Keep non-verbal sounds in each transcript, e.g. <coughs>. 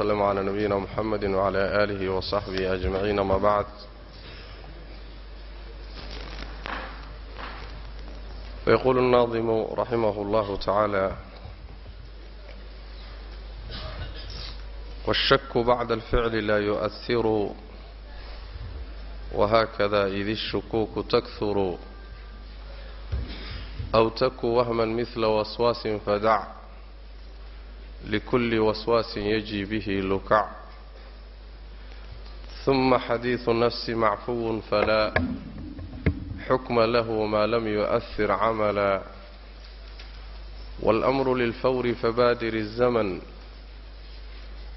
وسلم على نبينا محمد وعلى آله وصحبه أجمعين ما بعد فيقول الناظم رحمه الله تعالى والشك بعد الفعل لا يؤثر وهكذا إذ الشكوك تكثر أو تك وهما مثل وسواس فدع لكل وسواس يجي به لكع ثم حديث النفس معفو فلا حكم له ما لم يؤثر عملا والأمر للفور فبادر الزمن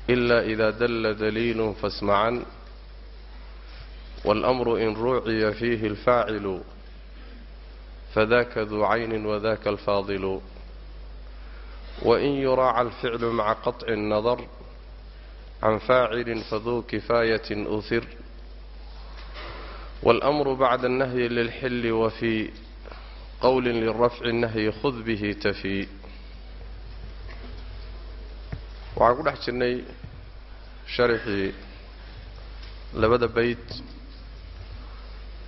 إلا إذا دل دليل فاسمعا والأمر إن روعي فيه الفاعل فذاك ذو عين وذاك الفاضل وإن يراعى الفعل مع قطع النظر عن فاعل فذو كفاية أثر والأمر بعد النهي للحل وفي قول للرفع النهي خذ به تفي waxaan ku dhex jirnay sharxii labada bayt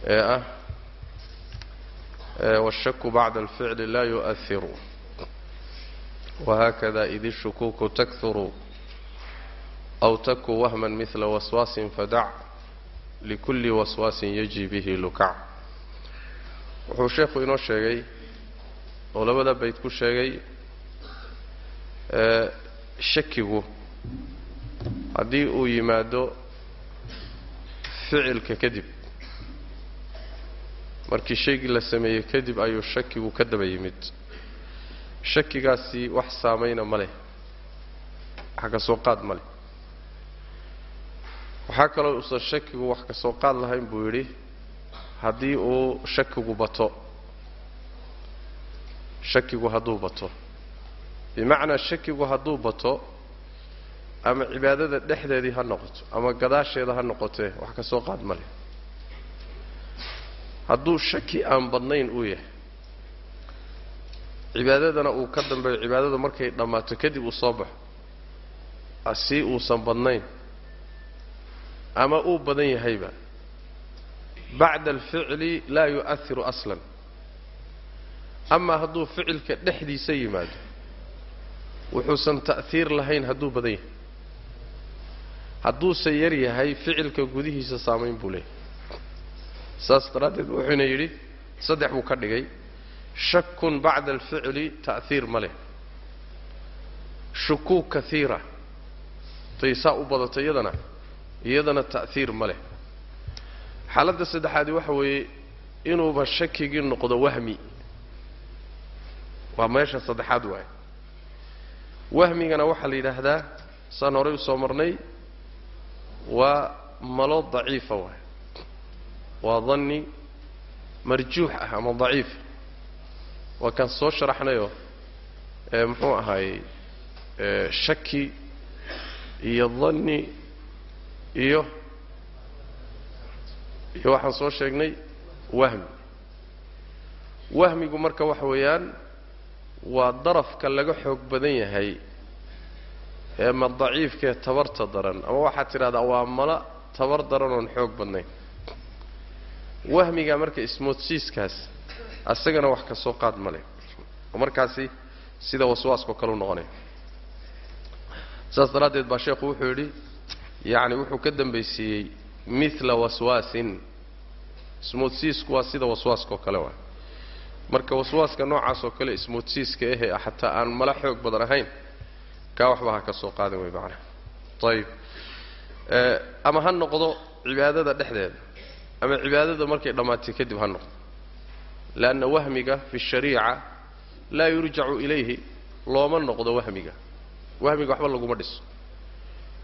ee ah والشك بعد الفعل لا يؤثر وهكذا إذ الshukuuku تكثر أو taku وهما مثل وسواس فدع لكل وسواس يجي به لكع. wuxuu sheekhu inoo sheegay oo labada bayd ku sheegay shakigu haddii uu yimaado ficilka kadib markii shaygii la sameeyey kadib ayuu shakigu ka daba yimid shakigaasi wax saamayna ma leh. Wax ka soo qaad ma leh. Waxaa kaloo uusan shakigu wax ka soo qaad lahayn buu yidhi haddii uu shakigu bato shakigu hadduu bato. Bimacnaa shakigu hadduu bato ama cibaadada dhexdeedii ha noqoto ama gadaasheeda ha noqotee wax ka soo qaad ma leh. Hadduu shaki aan badnayn uu yahay cibaadadana uu ka dambeeyo cibaadadu markay dhammaato kadib uu soo baxo. Si uusan badnayn. Ama uu badan yahayba. Bacda alficli laa yu'ahiru aslan. Amaa hadduu ficilka dhexdiisa yimaado wuxuusan ta'hiir lahayn hadduu badan yahay. Hadduuse yar yahay ficilka gudihiisa saamayn buu leeyahay. Saas daraaddeed wuxuuna yidhi saddex buu ka dhigay shakun bacda alficli ta'hiir ma leh. Shukuuk kaiira tay saa u badato iyadana iyadana ta'hiir ma leh. Xaaladda saddexaadi waxa weeye inuuba shakigii noqdo wahmi. Waa meesha saddexaad waaye. Wahmigana waxaa la yidhaahdaa saan horay u soo marnay waa malo daciifa waay waa danni marjuux ah ama daciif waa kaan soo sharaxnayoo muxuu ahaayey shaki iyo danni iyo iyo waxaan soo sheegnay wahmi. Wahmigu marka waxa weeyaan waa darafka laga xoog badan yahay ee ma daciifkaee tabarta daran ama waxaad tidhahdaa waa mala tabar daran oon xoog badnayn. Wahmiga marka ismoodsiiskaas asagana wax ka soo qaad ma leh. Oo markaasi sida waswaaskao kale u noqonaya saas daraaddeed baa sheekhu wuxuu yidhi yacni wuxuu ka dambaysiiyey mila waswaasin. Ismoodsiisku waa sida waswaaskaoo kale waa. Marka waswaaska noocaasoo kale ismoodsiiska ahee xataa aan mala xoog badan ahayn kaa waxba ha ka soo qaadan wey macnaha ayib ama ha noqdo cibaadada dhexdeeda ama cibaadada markay dhammaatay kadib ha noqdo leanna wahmiga fi shariica laa yurjacu ilayhi looma noqdo wahmiga wahmiga waxba laguma dhiso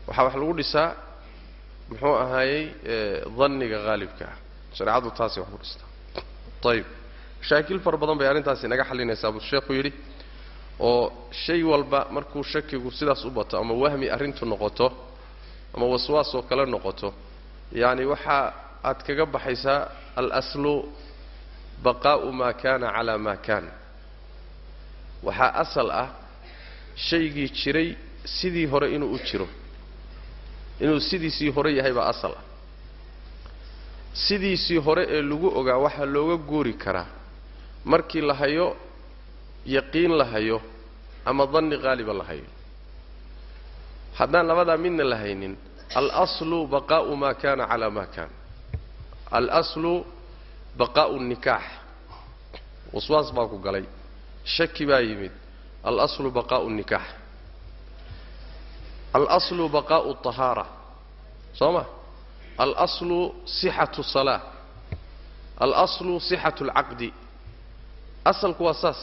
waxaa wax lagu dhisaa muxuu ahaayey danniga haalibka ah shareecadu taasay wax ku dhistaa ayib mashaakil fara badan bay arrintaasi naga xallinaysaa buu sheekhu yidhi oo shay walba markuu shakigu sidaas u bato ama wahmi arrintu noqoto ama waswaas oo kale noqoto yacni waxa aad kaga baxaysaa alaslu baqaa'u maa kaana calaa maa kaana. Waxaa asal ah shaygii jiray sidii hore inuu u jiro. Inuu sidiisii hore yahay baa asal ah. Sidiisii hore ee lagu ogaa waxaa looga guuri karaa. Markii la hayo yaqiin la hayo ama danni qaaliba la hayo. Haddaan labadaa midna la haynin alaslu baqaa'u maa kana calaa maa kaana. Alaslu baqaa'u nikaax. Waswaas baa ku galay. Shaki baa yimid. Alaslu baqaa'u nikaax. Alaslu baqaa'u طahaara soo ma alaslu sixatu salaa alaslu sixatu اlcaqdi asalku waa saas.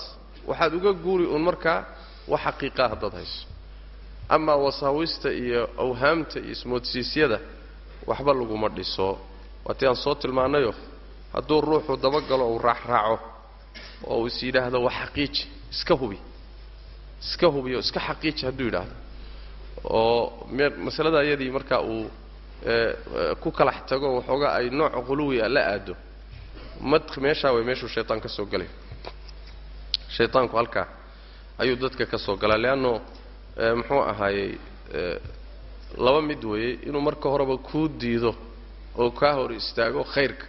Waxaad uga guuri uun markaa wax xaqiiqaa haddaad hayso. Amaa wasaawista iyo awhaamta iyo ismoodsiisyada waxba laguma dhiso. Waatii aan soo tilmaanayo hadduu ruuxu dabagalo uu raacraaco oo uu is yidhaahdo wax xaqiiji iska hubi iska hubi oo iska xaqiiji hadduu yidhaahdo. Oo masalada iyadii markaa uu ku kalax tago waxoogaa ay nooc quluwi a la aado mad meeshaa way meeshuu shaytaan ka soo galay shaytaanku halkaa ayuu dadka ka soo galaa leanno muxuu ahaayey laba mid weeye inuu marka horeba kuu diido oo kaa hor istaago khayrka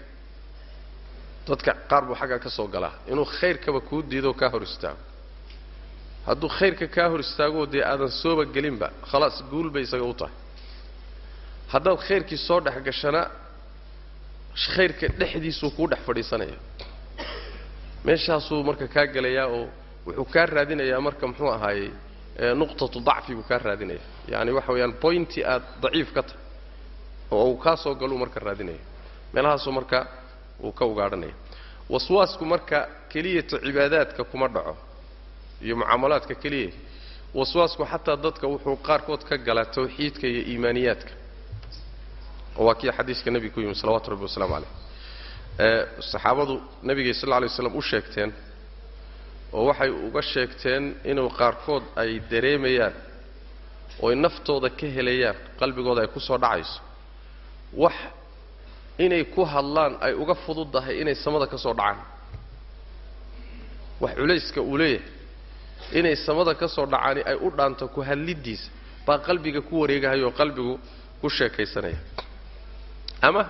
dadka qaar buu xaggaa ka soo galaa. Inuu khayrkaba kuu diido oo kaa hor istaago hadduu khayrka kaa hor istaago dee aadan sooba gelinba khalaas guul bay isaga u tahay. Haddaad khayrkii soo dhex gashana khayrka dhexdiisuu kuu dhex fadhiisanaya. Meeshaasuu marka kaa gelayaa oo wuxuu kaa raadinayaa marka muxuu ahaayey nuqtatu dacfi buu kaa raadinaya yacani waxa weeyaan boynti aad daciif ka tahay oo uu kaa soo galuu marka raadinaya. Meelahaasuu marka uu ka ugaadhanaya waswaasku marka keliyata cibaadaadka kuma dhaco iyo mucaamalaadka keliya. Waswaasku xataa dadka wuxuu qaarkood ka galaa tawxiidka iyo iimaaniyaadka. Oo waa kii xadiiska nebiga ku yimi salawatu rabbi wasalaamu caleyh ee saxaabadu nebigay sal lla lay u sheegteen oo waxay uga sheegteen inuu qaarkood ay dareemayaan ooy naftooda ka helayaan qalbigooda ay ku soo dhacayso. Wax inay ku hadlaan ay uga fududdahay inay samada ka soo dhacaan. Wax culayska uu leeyahay. Inay samada ka soo dhacaani ay u dhaanto ku hadliddiisa baa qalbiga ku wareegahaya oo qalbigu ku sheekaysanaya. Ama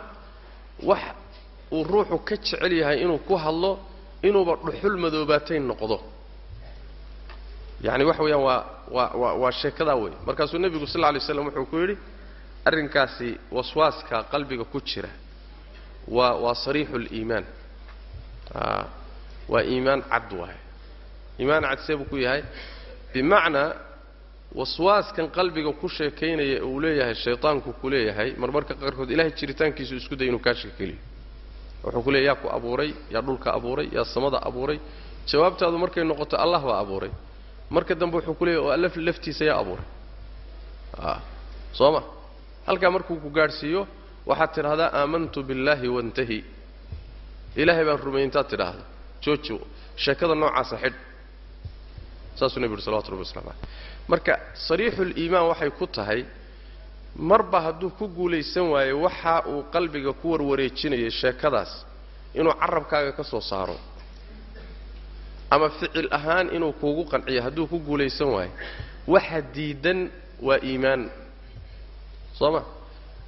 wax uu ruuxu ka jecel yahay inuu ku hadlo inuuba dhuxul madoobaatay noqdo. Yacani waxa weeyaan waa waa waa waa sheekadaa wey markaasuu nebigu sal lla lay slam wuxuu ku yidhi arrinkaasi waswaaska qalbiga ku jira waa waa sariixu liimaan a waa iimaan cad waay. Iimaan cad see buu ku yahay. Bimacnaa waswaaskan qalbiga ku sheekaynaya uu leeyahay shaytaanku ku leeyahay marmarka qaarkood ilahay jiritaankiisu isku day inuu kaa sheekeliyo wuxuu ku leeya yaa ku abuuray yaa dhulka abuuray yaa samada abuuray. Jawaabtaadu markay noqoto allah baa abuuray. Marka dambe wuxuu ku leeyahy oo alla laftiisa yaa abuuray. A soo ma? Halkaa markuu ku gaadhsiiyo waxaad tidhahdaa aamantu billaahi wantahi. Ilaahay baan rumeeyey intaad tidhaahdo jooji sheekada noocaasa xidh saasuu nebi uhi salawatu rabbi waslamu aleyh marka sariixuliimaan waxay ku tahay marba hadduu ku guulaysan waayo waxa uu qalbiga ku warwareejinayay sheekadaas inuu carabkaaga ka soo saaro. Ama ficil ahaan inuu kuugu qanciyo hadduu ku guulaysan waayo. Waxa diidan waa iimaan. Soo ma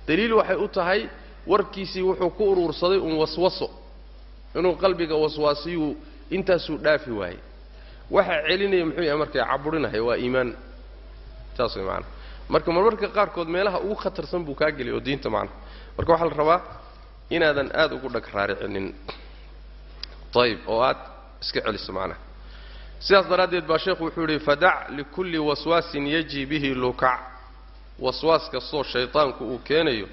daliil waxay u tahay warkiisii wuxuu ku uruursaday uun waswaso inuu qalbiga waswaasiyuu intaasuu dhaafi waayey waxa celinaya muxuu yahay markay caburinaya waa iimaan. Saas way macanaa marka marmarka qaarkood meelaha ugu khatarsan buu kaa geliy oo diinta macnaha marka waxaa la rabaa inaadan aada ugu dhag raaricinin. Ayib oo aad iska celiso macnaha sidaas daraaddeed baa sheekhu wuxuu yidhi fadac likulli waswaasin yaji bihi lukac waswaas kastoo shaytaanku uu keenayo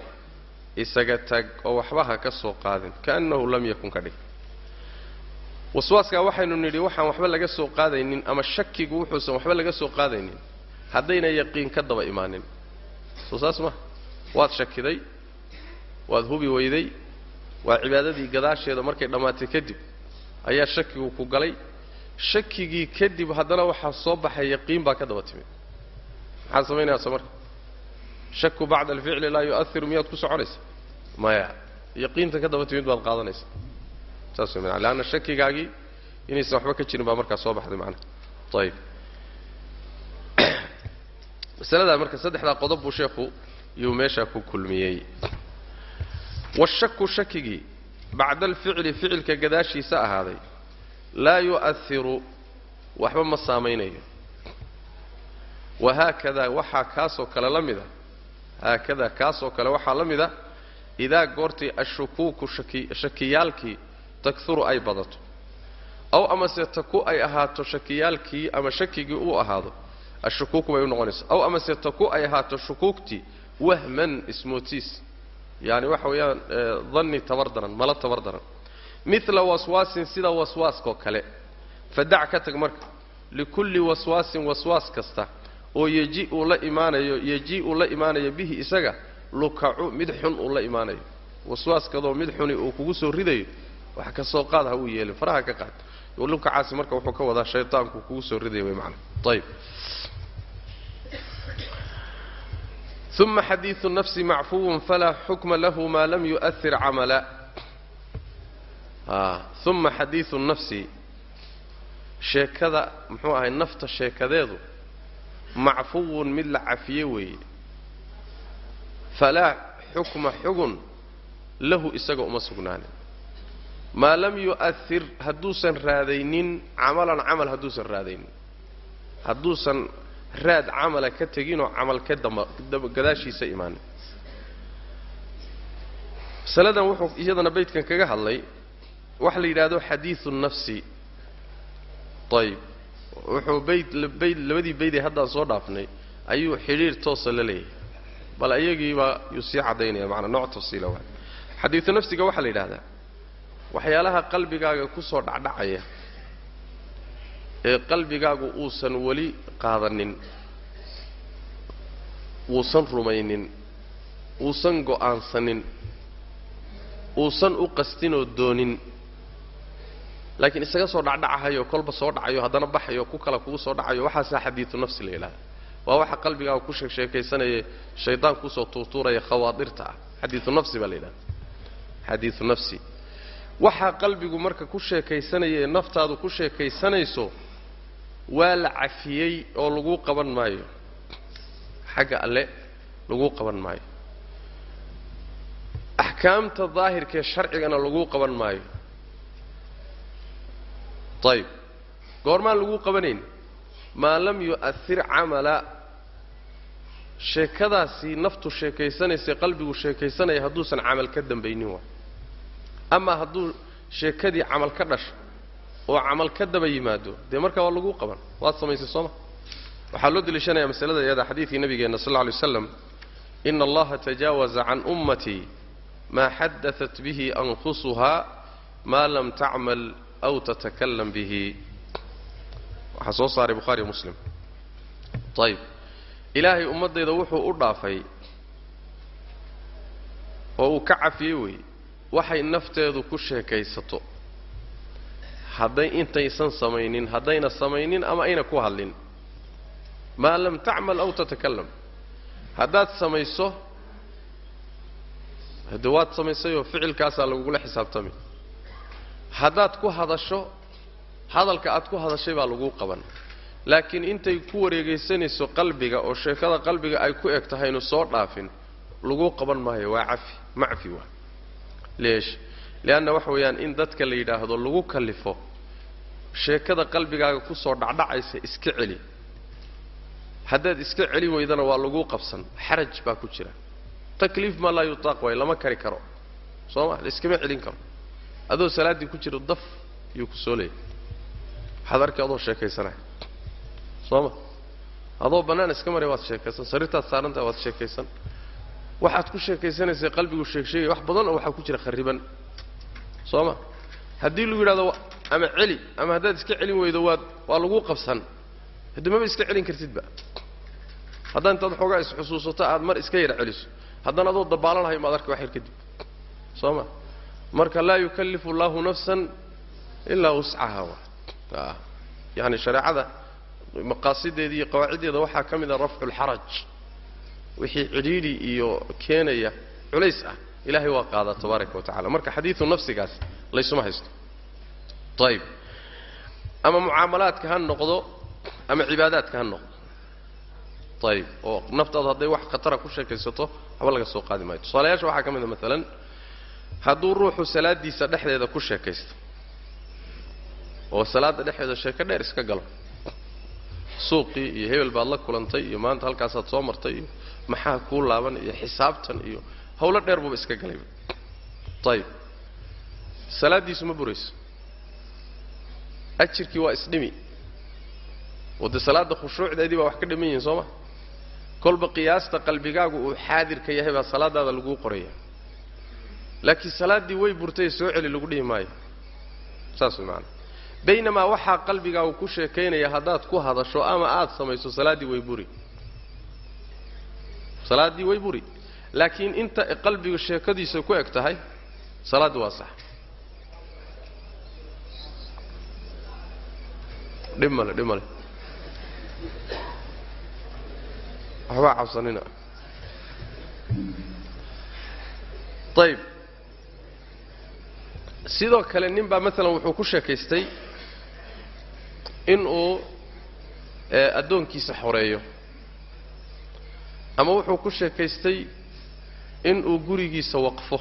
isaga tag oo waxba ha ka soo qaadin kaannahu lam yakun ka dhig. Waswaaskaa waxaynu nidhi waxaan waxba laga soo qaadaynin ama shakigu wuxuusan waxba laga soo qaadaynin haddayna yaqiin ka daba imaanin. Soo saas ma waad shakiday waad hubi weyday waa cibaadadii gadaasheeda markay dhammaatay kadib ayaa shakigu ku galay. Shakigii kadib haddana waxaa soo baxay yaqiin baa ka daba timid. Maxaad samaynaysa marka shaku bacda alficli laa yu'ahiru miyaad ku soconaysa maya yaqiinta ka daba timid baad qaadanaysa saas way mana leanna shakigaagii inaysan waxba ka jirin baa markaa soo baxday macnaha ayib masaladaa marka saddexdaa qodob buu sheekhu yuu meeshaa ku kulmiyey washaku shakigii bacda alficli ficilka gadaashiisa ahaaday laa yu'ahiru waxba ma saamaynayo wahaakadaa waxaa kaasoo kale la mida haakadaa kaasoo kale waxaa la mida idaa goortii ashukuuku shakiyaalkii takhuru ay badato aw amase taku ay ahaato shakiyaalkii ama shakigii uu ahaado ashukuuku bay u noqonaysaa aw amase taku ay ahaato shukuugtii wahman ismootiis yaani waxa weeyaan danni tabar daran mala tabar daran. Mila waswaasin sida waswaaskoo kale fadac ka tag marka likulli waswaasin waswaas kasta oo yeji uu la imaanayo yeji uu la imaanayo bihi isaga lukacu mid xun uu la imaanayo. Waswaaskadoo mid xuni uu kugu soo ridayo wax ka soo qaad ha uu yeelin faraha ka qaad. Lukacaasi marka wuxuu ka wadaa shaytaanku kugu soo ridaya way macana ayib uma xadiidu nafsi macfuwun falaa xukma lahu maa lam yu'ahir camala. Uma xadiidu nafsi sheekada muxuu ahay nafta sheekadeedu macfuwun mid la cafiye weeye. Falaa xukma xugun lahu isaga uma sugnaanin. Maa lam yu'ahir hadduusan raadaynin camalan camal hadduusan raadaynin. Hadduusan raad camala ka teginoo camal ka gadaashiisa imaanin. Masaladan wuxuu iyadana baydkan kaga hadlay waxa la yidhaahdo xadiidu nafsi. Ayib wuxuu bayd bayd labadii baydee haddaan soo dhaafnay ayuu xidhiir toosa la leeyahay. Bal ayagiibaa yuu sii caddaynaya macanaa nooc tafsiila waay xadiidu nafsiga waxaa la yidhahdaa waxyaalaha qalbigaaga ku soo dhacdhacaya ee qalbigaagu uusan weli qaadanin uusan rumaynin uusan go'aansanin uusan u qastinoo doonin laakiin isaga soo dhacdhacahayo kolba soo dhacayo haddana baxayo ku kala kugu soo dhacayo waxaasaa xadiidu nafsi la yidhahda waa waxa qalbigaaga ku sheegsheekaysanaya shaydaan ku soo tuurtuuraya khawaadirta ah. Xadiidu nafsi baa la yidhahda xadiidu nafsi. Waxaa qalbigu marka ku sheekaysanaya ee naftaadu ku sheekaysanayso waa la cafiyey oo laguu qaban maayo. Xagga alle laguu qaban maayo. Axkaamta daahirkaee sharcigana laguu qaban maayo ayib goormaan laguu qabanayn maa lam yu'ahir camala. Sheekadaasii naftu sheekaysanaysa qalbigu sheekaysanaya hadduusan camal ka dambaynin waa. Amaa hadduu sheekadii camal ka dhasho oo camal ka daba yimaado dee markaa waa laguu qaban waad samaysay sooma waxaa loo deliishanaya masalada iyada xadiidkii nabigeenna sal alla alay waslam ina allaha tajaawaza can ummatii maa xadaat bihi anfusuha maa lam tacmal aw tatakalam bihi waxaa soo saaray bukhaariyo muslim ayib ilaahay ummaddayda wuxuu u dhaafay oo uu ka cafiyey weeye waxay nafteedu ku sheekaysato hadday intaysan samaynin haddayna samaynin ama ayna ku hadlin maa lam tacmal aw tatakalam haddaad samayso hade waad samaysayoo ficilkaasaa lagugula xisaabtami haddaad ku hadasho hadalka aad ku hadashay baa laguu qaban. Laakiin intay ku wareegaysanayso qalbiga oo sheekada qalbiga ay ku eg tahaynu soo dhaafin laguu qaban maayo waa cafi macfi waa. Leesh leanna waxa weeyaan in dadka la yidhaahdo lagu kallifo sheekada qalbigaaga ku soo dhacdhacaysa iska celi. Haddaad iska celi weydana waa laguu qabsan xaraj baa ku jira. Takliif maa laa yutaaq waayo lama kari karo. Soo ma laiskama celin karo adoo salaaddii ku jiro daf yuu ku soo leeyay. Waxaad arkay adoo sheekaysanaya soo ma? Adoo bannaan iska maray waad sheekaysan sariirtaad saarantahay waad sheekaysan. Waxaad ku sheekaysanaysay qalbigu sheegsheegaya wax badan oo waxaa ku jira khariban. Soo ma? Haddii lagu yidhahdo ama celi ama haddaad iska celin weydo waad waa laguu qabsan. Haddii maba iska celin kartidba haddaan intaad xoogaa isxusuusato aad mar iska yar celiso. Haddana adoo dabaalanahayo maad arka wax yar kadib soo ma marka laa yukallifu allahu nafsan ilaa wuscaha wa. Yani shareecada maqaasideeda iyo qawaaciddeeda waxaa ka mid a rafcu lxaraj wixii cidhiidhi iyo keenaya culays ah ilahay waa qaadaa tabaaraka wa marka xadiidu nafsigaas laysuma haysto. Ayib ama mucaamalaadka ha noqdo ama cibaadaadka ha noqdo. Ayib oo naftaadu hadday wax khatara ku sheekaysato waxba laga soo qaadi maayo. Tusaalayaasha waxaa ka mid a maalan hadduu ruuxu salaadiisa dhexdeeda ku sheekaysto oo salaadda dhexdeeda sheeko dheer iska galo suuqii iyo hebel baad la kulantay iyo maanta halkaasaad soo martay iyo maxaa kuu laaban iyo xisaabtan iyo hawlo dheer buuba iska galayba ayib salaaddiisu ma burayso. Ajirkii waa isdhimi. Oo dee salaadda khushuucdeedii baa wax ka dhiman yihiin soo ma? Kolba qiyaasta qalbigaagu uu xaadirka yahay baa salaadaada laguu qoraya laakiin salaaddii way burtay soo celi lagu dhihi maayo. Saas way macanaa baynamaa waxaa qalbigaagu ku sheekaynaya haddaad ku hadasho ama aada samayso salaaddii way buri. Salaaddii way buri. Laakiin inta qalbiga sheekadiisa ku eg tahay salaaddii waa sax. Dhib male dhib male waxbaa cabsanina. Ayib sidoo kale nin baa maalan wuxuu ku sheekaystay in uu addoonkiisa xoreeyo. Ama wuxuu ku sheekaystay in uu gurigiisa waqfo.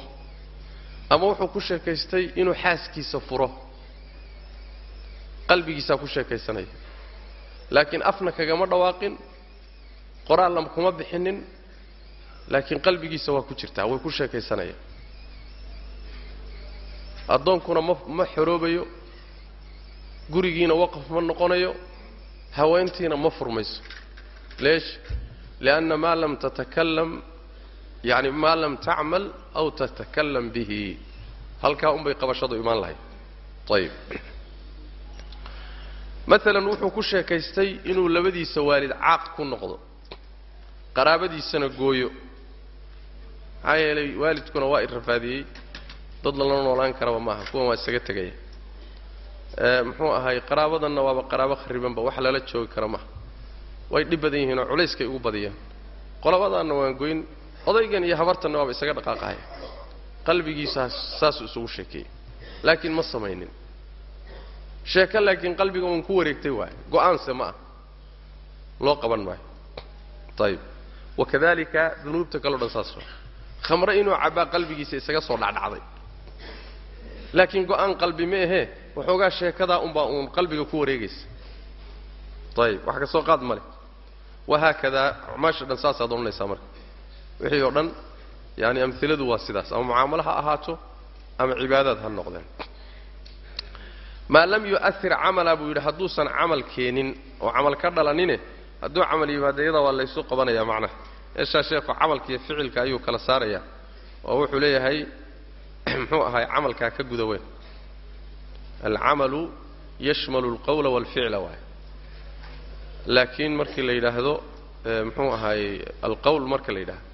Ama wuxuu ku sheekaystay inuu xaaskiisa furo. Qalbigiisaa ku sheekaysanaya laakiin afna kagama dhawaaqin qoraalna kuma bixinin laakiin qalbigiisa waa ku jirtaa way ku sheekaysanaya addoonkuna ma ma xoroobayo. Gurigiina waqaf ma noqonayo. Haweentiina ma furmayso. Leesh? Lianna maa lam tatakalam yani maa lam tacmal aw tatakalam bihi. Halkaa unbay qabashadu imaan lahayd. Ayib maalan wuxuu ku sheekaystay inuu labadiisa waalid caaq ku noqdo. Qaraabadiisana gooyo. Maxaa yeelay waalidkuna waa irafaadiyey dad lala noolaan karaba maaha kuwan waa isaga tegaya muxuu ahay qaraabadanna waaba qaraabo kharibanba wax lala joogi kara maaha. Way dhib badan yihiin oo culayskay ugu badiyaan. Qolabadaanna waan goyn odaygan iyo habartanna waaba isaga dhaqaaqahaya qalbigiisaas saasuu isugu sheekeeyey laakiin ma samaynin. Sheeko laakiin qalbiga uun ku wareegtay waayo go'aanse ma ah. Loo qaban maayo. Ayib wakadalika dunuubta kaleo dhan saas waa khamre inuu cabbaa qalbigiisa isaga soo dhacdhacday laakiin go'aan qalbi ma ahee waxoogaa sheekadaa unbaa uun qalbiga ku wareegaysa ayib wax ka soo qaad ma leh wahaakadaa acmaasha dhan saasaad odhanaysaa marka. Wixii oo dhan yaani amhiladu waa sidaas. Ama mucaamalo ha ahaato ama cibaadaad ha noqdeen. Maa lam yu'ahir camala buu yidhi hadduusan camal keenin oo camal ka dhalanine hadduu camal yimaado iyada waa laysu qabanaya macnaha. Meeshaa sheekhu camalka iyo ficilka ayuu kala saarayaa. Oo wuxuu leeyahay <coughs> muxuu ahay? Camalkaa ka guda weyn. Alcamalu yashmalu alqawla waalficla waay laakiin markii la yidhaahdo muxuu ahaayey alqawl marka la yidhaahdo.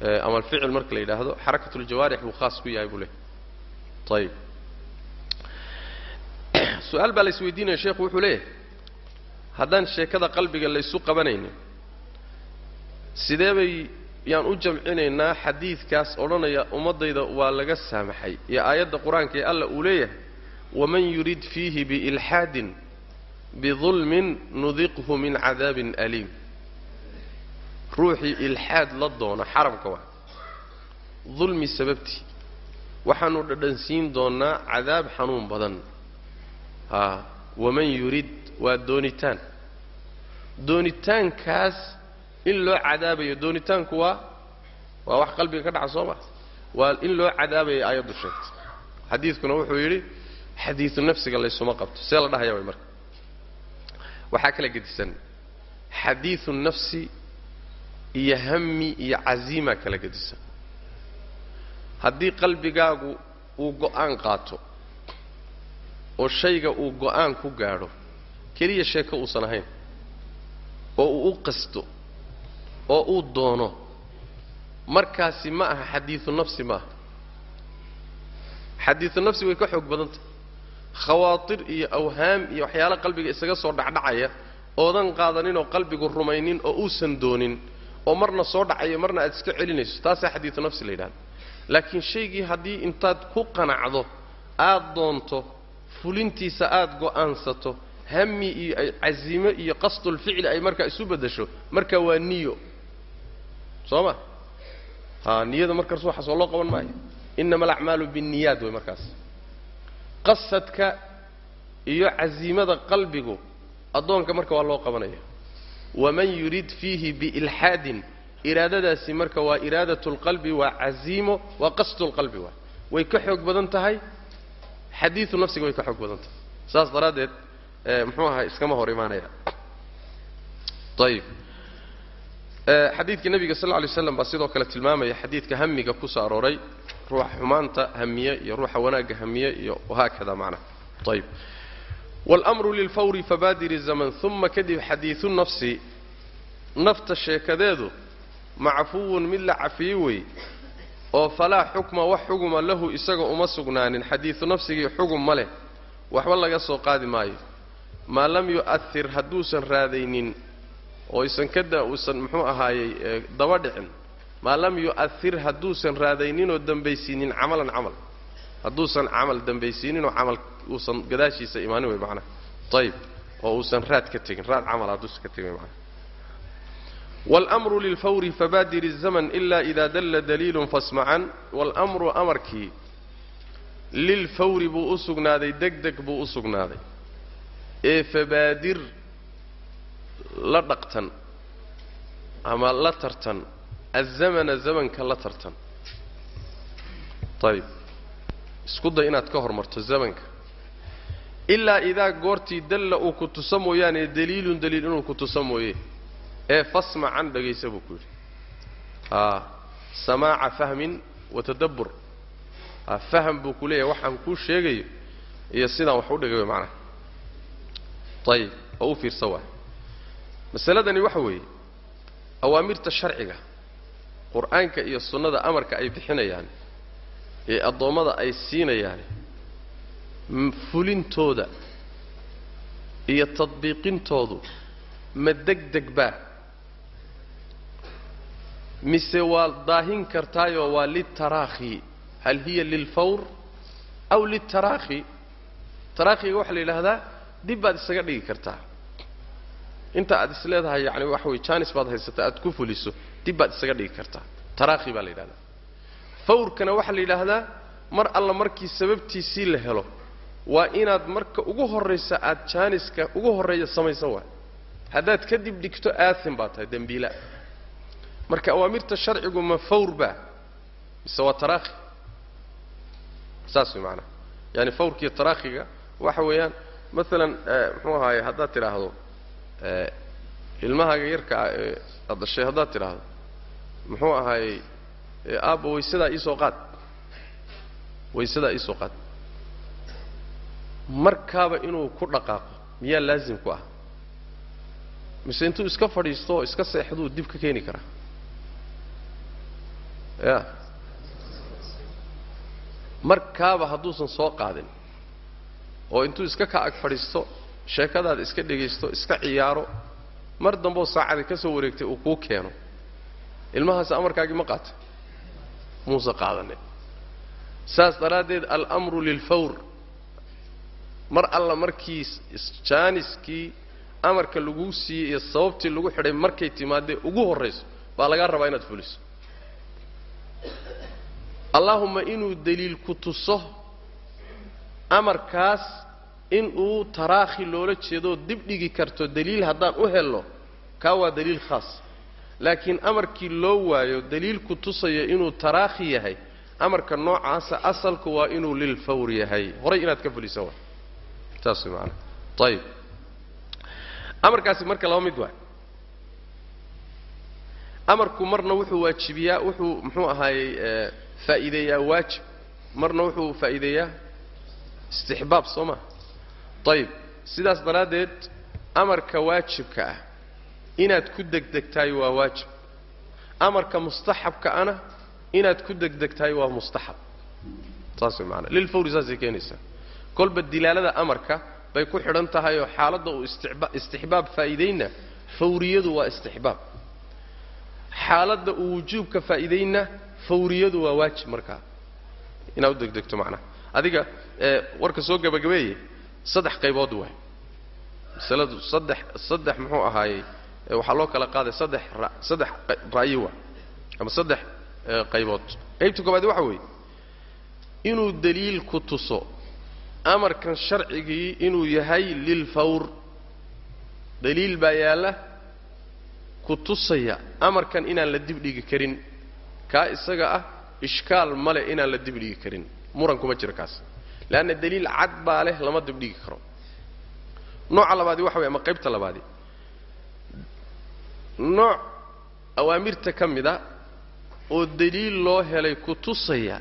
Ama alficil marka la yidhaahdo xarakat ljawaarix buu khaas ku yahay buu leeyahy ayib <coughs> su'aal baa la sheekhu wuxuu leeyahay haddaan sheekada qalbiga laysu qabanaynin sidee bay yaan u jamcinaynaa xadiidkaas odhanaya ummaddayda waa laga saamaxay iyo aayadda qur'aanka ee alla uu leeyahay waman yurid fiihi biilxaadin bidulmin nudiqhu min cadaabin aliim. Ruuxii ilxaad la doona xaramka waa dulmi sababtii. Waxaanu dhadhansiin doonnaa cadaab xanuun badan. Haa waman yurid waa doonitaan. Doonitaankaas in loo cadaabayo doonitaanku waa waa wax qalbiga ka dhaca soo maa waa in loo cadaabayo aayaddu sheegtay. Xadiidkuna wuxuu yidhi xadiidu nafsiga laysuma qabto. See la dhahaya way marka. Waxaa kala gedisan. Xadiidu nafsi iyo hami iyo casiima kala gedisan. Haddii qalbigaagu uu go'aan qaato oo shayga uu go'aan ku gaadho keliya sheeko uusan ahayn oo uu u qasto oo uu doono markaasi ma aha xadiidu nafsi ma aha. Xadiidu nafsi way ka xoog badantah khawaatir iyo awhaam iyo waxyaalo qalbiga isaga soo dhacdhacaya oodan qaadaninoo qalbigu rumaynin oo uusan doonin oo marna soo dhacayo marna aad iska celinayso taasaa xadiidu nafsi la yidhahda laakiin shaygii haddii intaad ku qanacdo aad doonto fulintiisa aad go'aansato hami iyo casiimo iyo qasdulficli ay markaa isu beddesho marka waa niyo soo ma ha niyada markaas waxaas oo loo qaban maayo. Innama alacmaalu binniyaad way markaas. Qasadka iyo casiimada qalbigu addoonka marka waa loo qabanaya. Waman yurid fiihi biilxaadin iraadadaasi marka waa iraadat lqalbi waa casiimo waa qasdu lqalbi waa. Way ka xoog badan tahay xadiidu nafsiga way ka xoog badan tahay. Saas daraaddeed muxuu ahay iskama hor imaanaya. Ayib xadiidka nebiga sal lay slam baa sidoo kale tilmaamaya xadiidka hamiga ku soo arooray ruuxa xumaanta hamiye iyo ruuxa wanaagga hamiye iyo wahaakada macnaha ayib wاlmru lilfawri fabaadiri zaman uma kadib xadiidu nafsi nafta sheekadeedu macfuwun mid la cafiyey wey oo falaa xukma wax xuguma lahu isaga uma sugnaanin xadiidu nafsigii xugum ma leh waxba laga soo qaadi maayo. Maa lam yu'ahir hadduusan raadaynin oo isan kada uusan muxuu ahaayey daba dhicin maa lam yu'ahir hadduusan raadayninoo dambaysiinin camalan camal hadduusan camal dambaysiininoo camal uusan gadaashiisa imaanin wey macnaha ayib oo uusan raad ka tegin raad camal hadduusan ka tegin macnaha wاlmru lilfawri fabaadiri الzmn ila ida dalla daliilu fasmacan wاlmru amarkii lilfawri buu u sugnaaday deg deg buu u sugnaaday ee fabaadir la dhaqtan ama la tartan azamana zamanka la tartan. Ayib isku day inaad ka hormarto zamanka. Ilaa idaa goortii dalla uu ku tusa mooyaane daliilun daliil inuu ku tusa mooye. Ee fasmacan dhagaysa buu ku yidhi. A samaaca fahmin wa tadabbur. Faham buu ku leeyahay waxaan kuu sheegayo iyo sidaan wax u dhigay way macnaha. Ayib oo u fiirsa waay masaladani waxa weeye awaamirta sharciga qur'aanka iyo sunnada amarka ay bixinayaan ee addoommada ay siinayaan fulintooda iyo tadbiiqintoodu ma deg deg baa. Mise waa daahin kartaayoo waa litaraakhi hal hiya lilfawr aw litaraakhi? Taraakhiga waxaa la yidhaahdaa dib baad isaga dhigi kartaa inta aad is leedahay yani waxa wey janis baad haysataa aad ku fuliso dib baad isaga dhigi kartaa. Taraakhi baa la yidhahdaa. Fawrkana waxaa la yidhaahdaa mar alla markii sababtiisii la helo waa inaad marka ugu horraysa aad jaaniska ugu horreeya samaysan waay. Haddaad kadib dhigto aathim baa tahay dembiila marka awaamirta sharcigu ma fawr baa mise waa taraakhi saas way macanaa yaani fawrkiiyo taraakhiga waxa weeyaan maalan muxuu ahaaye haddaad tidhaahdo ilmahaaga yarka ah ee aad dhashay haddaad tidhaahdo muxuu ahaayey aabba waysadaa iisoo qaad. Waysadaa iisoo qaad. Markaaba inuu ku dhaqaaqo miyaa laazim ku ah? Mise intuu iska fadhiisto iska seexduu dib ka keeni karaa? Ya markaaba hadduusan soo qaadin oo intuu iska ka ag fadhiisto sheekadaada iska dhegaysto iska ciyaaro mar damboo saacadii ka soo wareegtay uu kuu keeno. Ilmahaasi amarkaagii ma qaatay. Muuse qaadanin saas daraaddeed almru lilfawr. Mar alla markii jaaniskii amarka laguu siiyey iyo sababtii lagu xidhay markay timaadee ugu horrayso baa lagaa rabaa inaad fuliso. Allaahumma inuu daliil ku tuso amarkaas inuu taraakhi loola jeedoo dib dhigi karto daliil haddaan u helno kaa waa daliil khaas. Laakiin amarkii loo waayo daliil tusaya inuu taraakhi yahay amarka noocaasa asalku waa inuu lilfawr yahay. Horay inaad ka fuliso waa. Saas way maanaa ayib amarkaasi marka laba mid waay amarku marna wuxuu waajibiyaa wuxuu muxuu ahaayey faa'iideeyaa waajib. Marna wuxuu faa'iideeyaa istixbaab soo ma ayib sidaas daraaddeed amarka waajibka ah inaad ku degdegtahay waa waajib. Amarka mustaxabka ana inaad ku degdegtahay waa mustaxab. Saas way maanaa lilfawri saasay keenaysaa. Kolba dilaalada amarka bay ku xidhan tahay oo xaaladda uu istixbaab faa'iidayna fawriyadu waa istixbaab. Xaaladda uu wujuubka faa'iidayna fawriyadu waa waajib markaa. Inaad u degdegto macnaha adiga warka soo gebagabeeye saddex qaybood waay masaladu saddex saddex muxuu ahaayey waxaa loo kala qaaday saddex saddex ra'yi waa ama saddex qaybood. Qaybta koobaad waxa weeye inuu daliil ku tuso amarkan sharcigii inuu yahay lilfawr daliil baa yaalla ku tusaya amarkan inaan la dibdhigi karin. Kaa isaga ah ishkaal male inaan la dibdhigi karin. Muran kuma jiro kaas leanna daliil cad baa leh lama dibdhigi karo nooca labaadi waxa way ama qaybta labaadi nooc awaamirta ka mid a oo daliil loo helay ku tusaya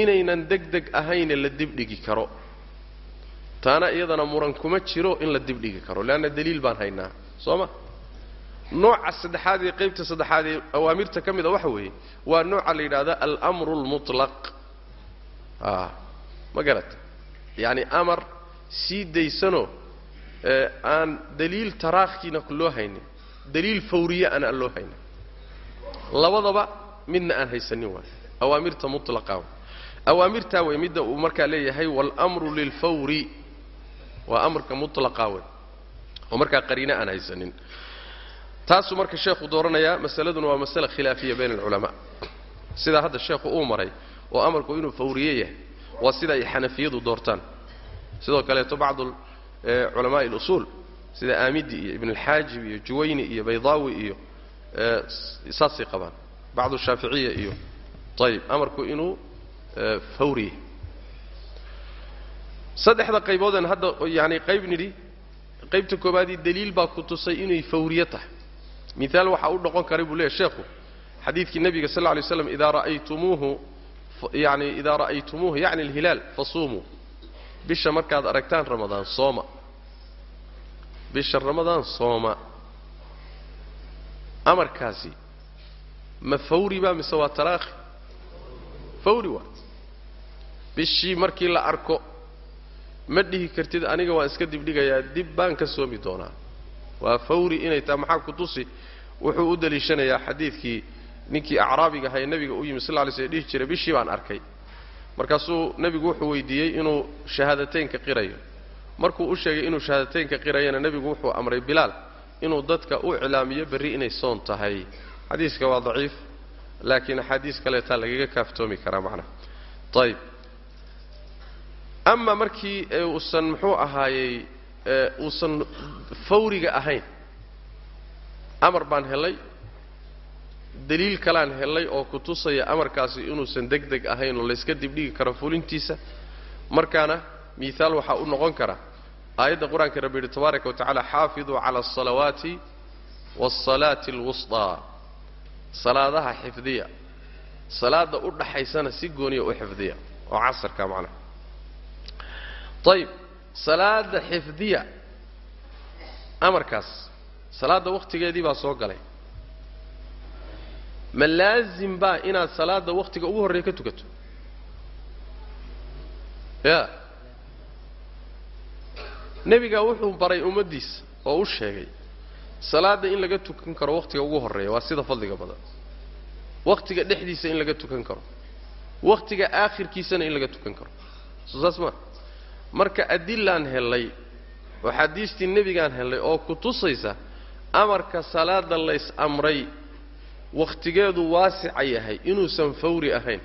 inaynan deg deg ahayne la dibdhigi karo taana iyadana muran kuma jiro in la dibdhigi karo leanna daliil baan haynaa soo ma nooca saddexaad ee qaybta saddexaad ee awaamirta ka mid a waxa weeye waa nooca la yidhahda almru lmutlaq ma garata yacani amar sii daysanoo aan daliil taraakhiina loo haynin daliil fawriye ana aan loo haynin. Labadaba midna aan haysanin waay. Awaamirta mutlaqa awaamirtaa wey midda uu markaa leeyahay waalmru lilfawri waa amarka mutlaqa wey oo markaa qariine aan haysanin. Taasuu marka sheekhu dooranayaa masaladuna waa masala khilaafiya bayna alculamaa sidaa hadda sheekhu uu maray oo amarku inuu fawriye yahay waa sida ay xanafiyadu doortaan. Sidoo kaleeto bacdu culamaai اlusuul sida aamidi iyo ibn alxaajib iyo juwayni iyo baydaawi iyo saasay qabaan. Bacdu shaaficiya iyo ayib amarku inuu fawriye. Saddexda qayboodan hadda yani qayb nidhi qaybta koobaadii daliil baa ku tusay inay fawriye tahay. Miaal waxaa u noqon karay buu leeyahy sheekhu xadiidkii nebiga sal lla lay slam idaa ra'aytumuuhu yani idaa ra'aytumuuhu yacni alhilaal fasuumuu bisha markaad aragtaan ramadaan sooma bisha ramadaan sooma amarkaasi ma fawri baa mise waa taraakhi fawri waa bishii markii la arko ma dhihi kartid aniga waan iska dibdhigayaa dib baan ka soomi doonaa waa fawri inay tahay maxaa ku tusi wuxuu u daliishanayaa xadiidkii ninkii acraabiga ahaa ee nebiga u yimi sal lay sl dhihi jiray bishii baan arkay. Markaasuu nebigu wuxuu weydiiyey inuu shahaadateynka qirayo. Markuu u sheegay inuu shahaadateynka qirayana nebigu wuxuu amray bilaal inuu dadka u iclaamiyo berri inay soon tahay. Xadiiska waa daciif laakiin axaadiis kaleetaa lagaga kaaftoomi karaa macnaha ayib ama markii uusan muxuu ahaayey uusan fawriga ahayn amar baan helay daliil kalaan hellay oo ku tusaya amarkaasi inuusan deg deg ahayn oo layska dibdhigi karo fulintiisa. Markaana miihaal waxaa u noqon kara aayadda qur'aanka rabbi yidhi tabaaraka wa tacala xaafiduu cala alsalawaati waasalaati alwusطaa salaadaha xifdiya. Salaada u dhaxaysana si gooniya u xifdiya oo casarka macnaha ayib salaada xifdiya. Amarkaas salaadda wakhtigeedii baa soo galay ma laazim baa inaad salaadda wakhtiga ugu horreeya ka tukato? Ya. Nebigaa wuxuu baray ummaddiisa oo u sheegay salaadda in laga tukan karo wakhtiga ugu horreeya waa sida fadliga badan. Wakhtiga dhexdiisa in laga tukan karo. Wakhtiga aakhirkiisana in laga tukan karo. Soo saas maa marka adilaan hellay oo xadiistii nebigaan hellay oo ku tusaysa amarka salaada lays amray wakhtigeedu waasica yahay inuusan fawri ahayn.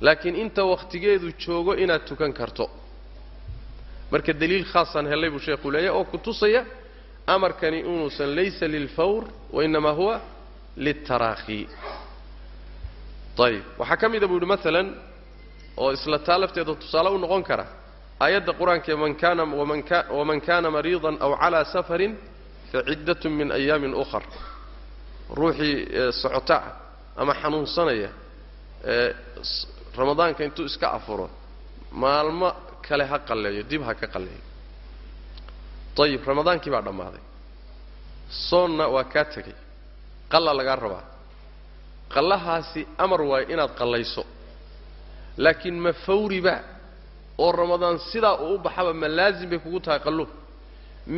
Laakiin inta wakhtigeedu joogo inaad tukan karto. Marka daliil khaasaan hellay buu sheekhu leeyahy oo ku tusaya amarkani inuusan laysa lilfawr wainnamaa huwa liltaraakhi ayib waxaa ka mida buu yidhi maalan oo isla taa lafteeda tusaale u noqon kara aayadda kaana waman kana mariidan aw calaa safarin faciddatun min ayaamin ukhar ruuxii socota ama xanuunsanaya ee ramadaanka intuu iska afuro maalmo kale ha qalleeyo dib ha ka qalleeyo. Ayib ramadaankii baa dhammaaday. Soonna waa kaa tegay qalla lagaa rabaa. Qallahaasi amar waayo inaad qallayso. Laakiin ma fawriba oo ramadaan sidaa uu u baxaba ma laazim bay kugu tahay qalluub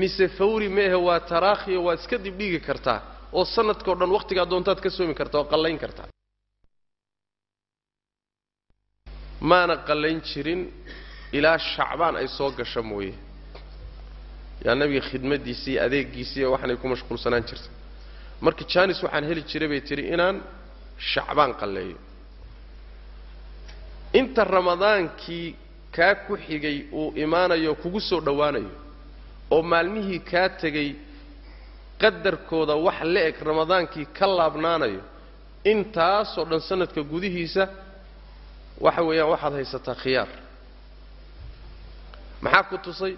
mise fawri meehe waa taraakhiyo waad iska dibdhigi kartaa oo sanadkao dhan wakhtigaa doontaad ka soomi kartaa oo qallayn kartaa maana qallayn jirin ilaa shacbaan ay soo gasho mooye. Yaa nabiga khidmadiisii iyo adeegiisii iyo waxanay ku mashquulsanaan jirtay. Marka jaanis waxaan heli jiray bay tidhi inaan shacbaan qalleeyo. Inta ramadaankii kaa ku xigay uu imaanayo kugu soo dhowaanayo oo maalmihii kaa tegay qadarkooda wax la eg ramadaankii ka laabnaanayo intaasoo dhan sanadka gudihiisa waxa weeyaan waxaad haysataa khiyaar. Maxaa ku tusay?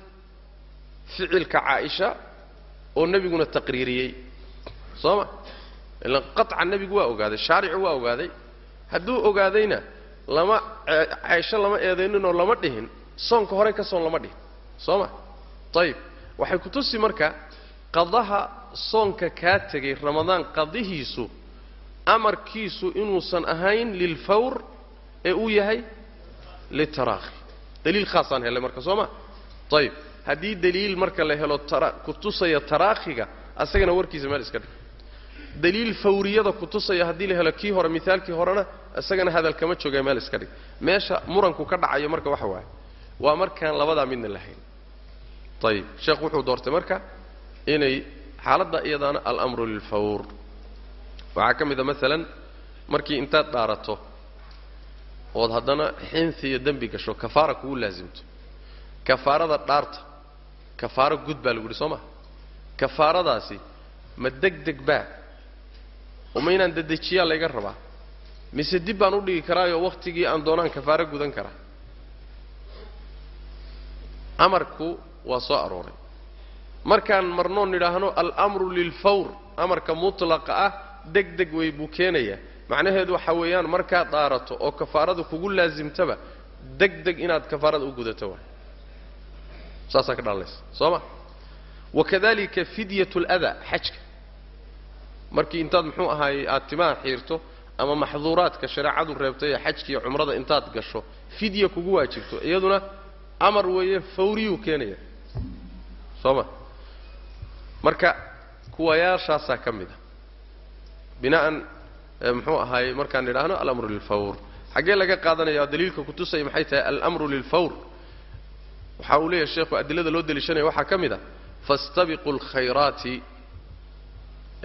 Ficilka caaisha oo nebiguna taqriiriyey. Soo ma ilan qaطca nebigu waa ogaaday shaaricu waa ogaaday. Hadduu ogaadayna lama caaisho lama eedayninoo lama dhihin soonka hore ka soon lama dhihin. Soo ma ayib waxay ku tusi marka qadaha soonka kaa tegay ramadaan qadihiisu amarkiisu inuusan ahayn lilfawr ee uu yahay litaraakhi daliil khaasaan helay marka soo ma? Ayib haddii daliil marka la helo ku tusaya taraakhiga asagana warkiisa meel iska dhig daliil fawriyada ku tusaya haddii la helo kii hore mithaalkii horena isagana hadal jooga meel iska dhig meesha muranku ka dhacayo marka waxa waaye. Waa markaan labadaa midna lahayn. Ayib sheekh wuxuu doortay marka inay xaaladda iyadaana alamru lilfawr. Waxaa ka mid a maalan markii intaad dhaarato ood haddana xinsi iyo dembi gasho kafaara kugu laasimto kafaarada dhaarta kafaaro gud baa lagu yidhi soo maa kafaaradaasi ma deg deg baa. Oo ma inaan dedejiyaa layga rabaa. Mise dib baan u dhigi karaayo wakhtigii aan doonaan kafaaro gudan karaa amarku waa soo arooray markaan marnoon nidhaahno alamru lilfawr amarka mutlaqa ah deg deg wey buu keenayaa. Macnaheedu waxa weeyaan markaad dhaarato oo kafaarada kugu laasimtaba deg deg inaad kafaarada u gudato waay saasaa ka dhalanaysa soo ma? Wakadalika fidyat ladaa xajka. Markii intaad muxuu ahaayey aad timaha xiirto ama maxduuraadka shareecadu reebtay ee xajka iyo cumrada intaad gasho fidya kugu waajibto iyaduna amar weeye fawriyuu keenaya soo ma marka kuwayaashaasaa ka mid a. Bina'an muxuu ahaayey markaan nidhaahno alamru lilfawr. Xaggee laga qaadanaya daliilka kutusaya maxay tahay alamru lilfawr? Waxa uu leeyahay sheekhu adilada loo deliishanaya waxaa ka mid a. Fastabiquu alkhayraati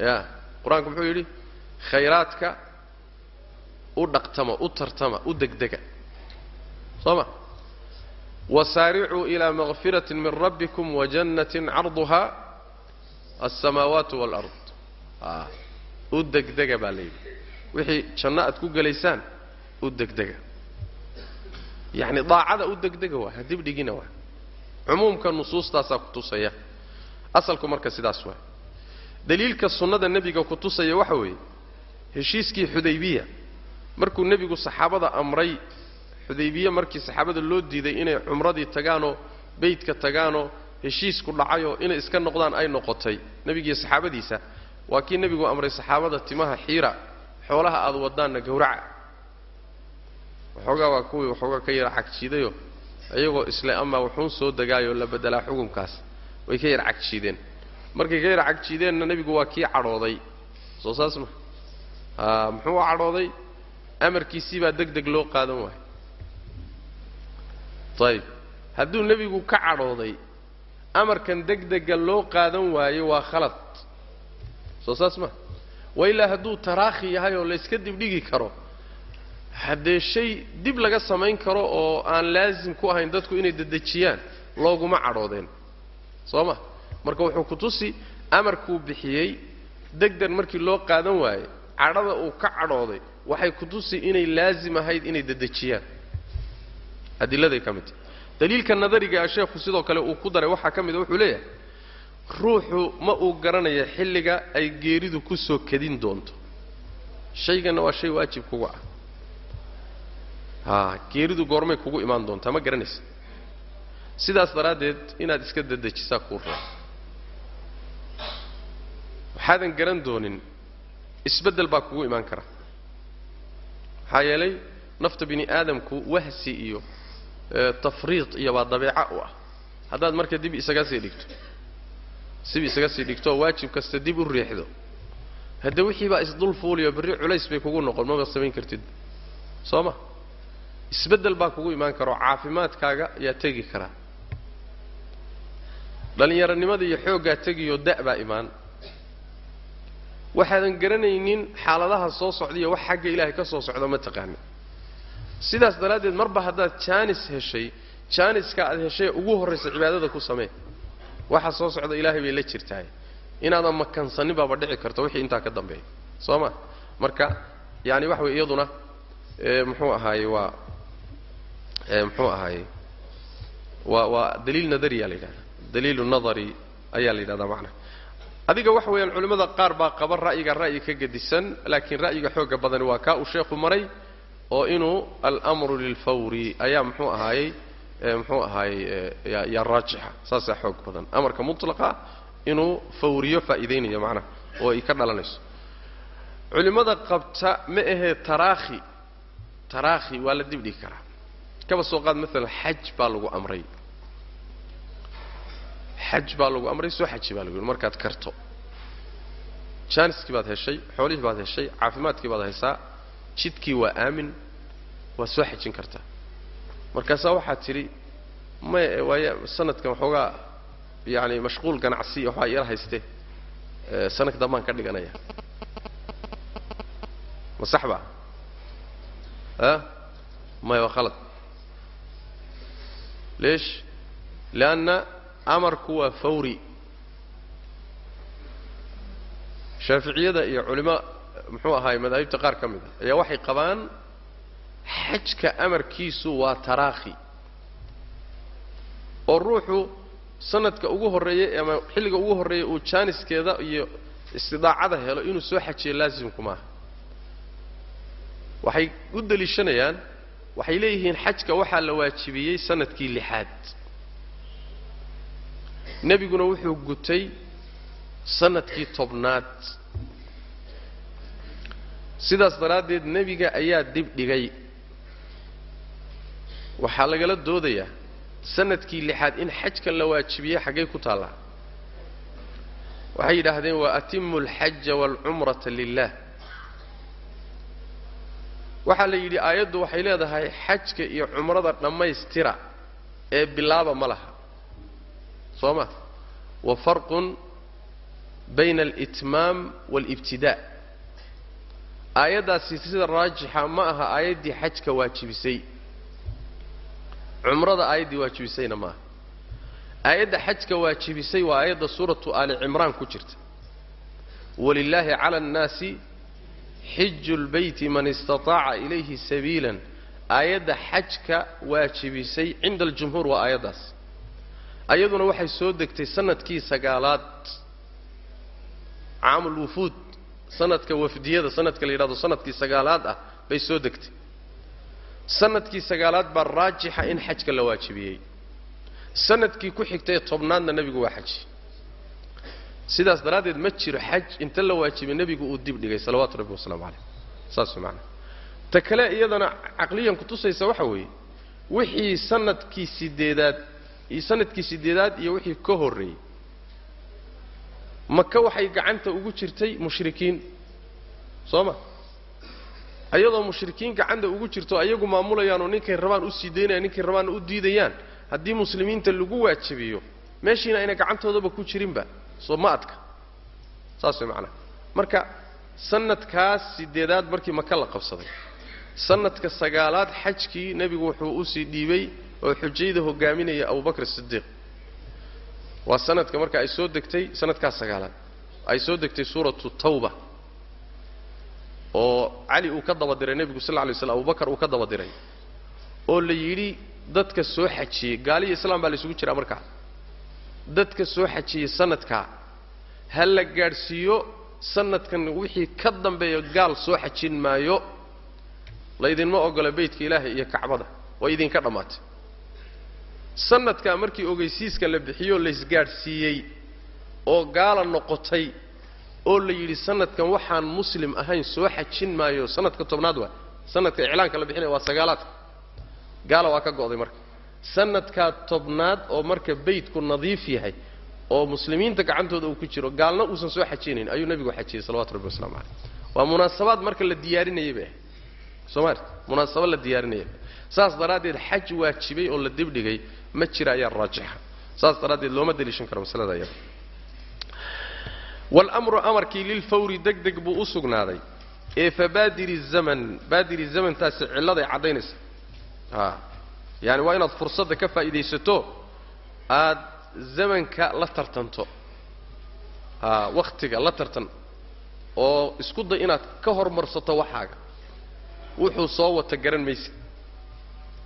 ya qur'aanku muxuu yidhi khayraadka u dhaqtama u tartama u degdega. Soo ma? Wasaaricuu ilaa makfiratin min rabbikum wajannatin carduha alsamaawaatu waalard a u degdega baa la yidhi. Wixii janno aad ku gelaysaan u degdega. Yacni daacada u degdega waa ha dibdhigina waa. Cumuumka nusuustaasaa ku tusaya. Asalku marka sidaas waa. Daliilka sunnada nebiga ku tusaya waxa weeye heshiiskii xudaybiya. Markuu nebigu saxaabada amray xudaybiye markii saxaabada loo diiday inay cumradii tagaanoo beydka tagaanoo heshiisku dhacayoo inay iska noqdaan ay noqotay. Nebigiiyo saxaabadiisa waa kii nebigu amray saxaabada timaha xiira xoolaha aada wadaanna gowraca. Waxoogaa waa kuwii waxoogaa ka yara cagjiidayo iyagoo isle amaa wuxuun soo degaayoo la bedelaa xukunkaas. Way ka yar cagjiideen. Markay ka yar cagjiideenna nebigu waa kii cadhooday. Soo saas ma muxuu u cadhooday? Amarkiisii baa deg deg loo qaadan waayo ayib hadduu nebigu ka cadhooday amarkan deg dega loo qaadan waayo waa khalad. Soo saas ma. Wa ilaa hadduu taraakhi yahay oo layska dibdhigi karo haddee shay dib laga samayn karo oo aan laasim ku ahayn dadku inay dedejiyaan looguma cadhoodeen. Soo ma. Marka wuxuu ku tusi amarkuu bixiyey degdan markii loo qaadan waaye cadhada uu ka cadhooday waxay ku tusi inay laasim ahayd inay dedejiyaan. Adiladay ka mid. tahy daliilka nadariga sheekhu sidoo kale uu ku daray waxaa ka mid a wuxuu leeyahay ruuxu ma uu garanaya xilliga ay geeridu ku soo kadin doonto. Shayganna waa shay waajib kugu ah. Haa geeridu goormay kugu imaan doontaa ma garanaysa? Sidaas daraaddeed inaad iska dedejisaa kuu raba waxaadan garan doonin isbeddel baa kugu imaan kara. Maxaa yeelay nafta bini aadamku wahsi iyo tafriid iyo baa dabeeca u ah. Haddaad marka dib isaga sii dhigto sib isaga sii dhigtooo waajib kasta dib u riixdo hadde wixii baa isdul fuuliyo berri culays bay kugu noqon maba samayn kartid. Soo ma? Isbeddel baa kugu imaan kara oo caafimaadkaaga yaa tegi karaa dhallinyaronimada iyo xooggaa tegiyo da' baa imaan. Waxaadan garanaynin xaaladaha soo socdaiyo wax xagga ilaahay ka soo socda ma taqaanin sidaas daraaddeed marba haddaad jaanis heshay jaaniska aad heshay ugu horraysa cibaadada ku samee. Waxa soo socda ilaahay bay la jirtahay. Inaadan makansanin baaba dhici karto wixii intaa ka dambeeya. Soo ma? Marka yaani waxa wey iyaduna muxuu ahaaye waa muxuu ahaaye waa waa daliil nadariya la yidhahda daliilu nadari ayaa la yidhahdaa macnaha adiga waxa weeyaan culimmada qaar baa qaba ra'yiga ra'yi ka gedisan laakiin ra'yiga xooga badani waa kaa uu sheekhu maray oo inuu almru lilfawri ayaa muxuu ahaayey muxuu ahaayey yaa raajixa saasaa xoog badan. Amarka mutlaqa inuu fawriyo faa'iidaynayo macnaha oo ay ka dhalanayso. Culimmada qabta ma ahee taraakhi taraakhi waa la dibdhigi karaa. Kaba soo qaad maalan xaj baa lagu amray. Xaj baa lagu amray soo xaji baa lagu yidhi markaad karto. Jaaniskii baad heshay xoolihii baad heshay caafimaadkii baad haysaa jidkii waa aamin waad soo xajin kartaa markaasaa waxaad tidhi may waaya sanadkan waxoogaa yaani mashquul ganacsi waxbaa iyala hayste sanadka dambaan ka dhiganaya. Ma sax ba? A maya waa khalad. Leesh lianna amarku waa fawri. Shaaficiyada iyo culimo muxuu ahaay madaahibta qaar ka mid a ayaa waxay qabaan xajka amarkiisu waa taraakhi. Oo ruuxu sanadka ugu horreeya ama xilliga ugu horreeya uu jaaniskeeda iyo istidaacada helo inuu soo xajiyo laasimku maaha. Waxay u deliishanayaan waxay leeyihiin xajka waxaa la waajibiyey sannadkii lixaad. Nebiguna wuxuu gutay sannadkii tobnaad sidaas daraaddeed nebiga ayaa dib dhigay. Waxaa lagala doodayaa sannadkii lixaad in xajkan la waajibiyey xaggay ku taallaa waxay yidhaahdeen wa atimu alxaja waalcumrata lilah waxaa la yidhi aayaddu waxay leedahay xajka iyo cumrada dhammaystira ee bilaaba ma laha. Soo ma? Wa farqun bayna alitmaam waalibtidaa aayaddaasi sida raajixa ma aha aayaddii xajka waajibisay. Cumrada aayaddii waajibisayna ma aha. Aayadda xajka waajibisay waa aayadda suuratu aali cimraan ku jirta. Walilaahi cala annaasi xiju lbeyti man istataaca ilayhi sabiilan. Aayadda xajka waajibisay cinda aljumhuur waa aayaddaas. Ayaduna waxay soo degtay sannadkii sagaalaad. Caamulwufuud sanadka wafdiyada sanadka la yidhahdo sannadkii sagaalaad ah bay soo degtay. Sanadkii sagaalaad baa raajixa in xajka la waajibiyey. Sanadkii ku xigtay tobnaadna nebigu waa xaji. Sidaas daraaddeed ma jiro xaj inta la waajibay nebigu uu dib dhigay salawaatu rabbi wasalaamu calayh. Saas macanaha ta kale iyadana caqliyan kutusaysa waxa weeye wixii sannadkii sideedaad sannadkii sideedaad iyo wixii ka horreeyey maka waxay gacanta ugu jirtay mushrikiin. Soo ma ayadoo mushrikiin gacanta ugu jirto ayagu maamulayaanoo ninkay rabaan u sii daynayaan ninkay rabaanna u diidayaan haddii muslimiinta lagu waajibiyo meeshiina ayna gacantoodaba ku jirinba soo ma adka. Saas way macanaha marka sanadkaas sideedaad markii maka la qabsaday sanadka sagaalaad xajkii nebigu wuxuu u sii dhiibay oo xujayda hogaaminaya abubakr sidiiq waa sanadka marka ay soo degtay sanadkaas sagaalaad. Ay soo degtay suuratu tawba. Oo cali uu ka daba diray nebigu sal lla lay slam abubakar uu ka daba diray oo la yidhi dadka soo xajiyey gaaliyo islaam baa la isugu jiraa markaa dadka soo xajiyey sanadkaa ha la gaadhsiiyo sanadkan wixii ka dambeeya gaal soo xajin maayo laydinma ogola beytka ilaahay iyo kacbada way idinka dhammaatay sanadkaa markii ogeysiiska la bixiyoo laysgaadhsiiyey oo gaala noqotay oo la yidhi sanadkan waxaan muslim ahayn soo xajin maayo. Sanadka tobnaad waa sanadka iclaanka la bixinaya waa sagaalaadka gaala waa ka go'day marka. Sanadkaa tobnaad oo marka beytku nadiif yahay oo muslimiinta gacantooda uu ku jiro gaalna uusan soo xajinayn ayuu nebigu xajiyey salawatu rabbi waslamu caleyh waa munaasabaad marka la diyaarinayay bay ahayd soo maarta munaasabo la diyaarinayay saas daraaddeed xaj waajibay oo la dibdhigay ma jira ayaa raajixa. Saas daraaddeed looma deliishan karo masalada iyada wاlmru amarkii lilfawri deg deg buu u sugnaaday. Ee fabaadiri zaman baadiri zamantaasi cilladay caddaynaysa. A yaani waa inaad fursadda ka faa'iidaysato aad zamanka la tartanto. A wakhtiga la tartan oo isku day inaad ka hormarsato waxaaga. Wuxuu soo wata garan maysid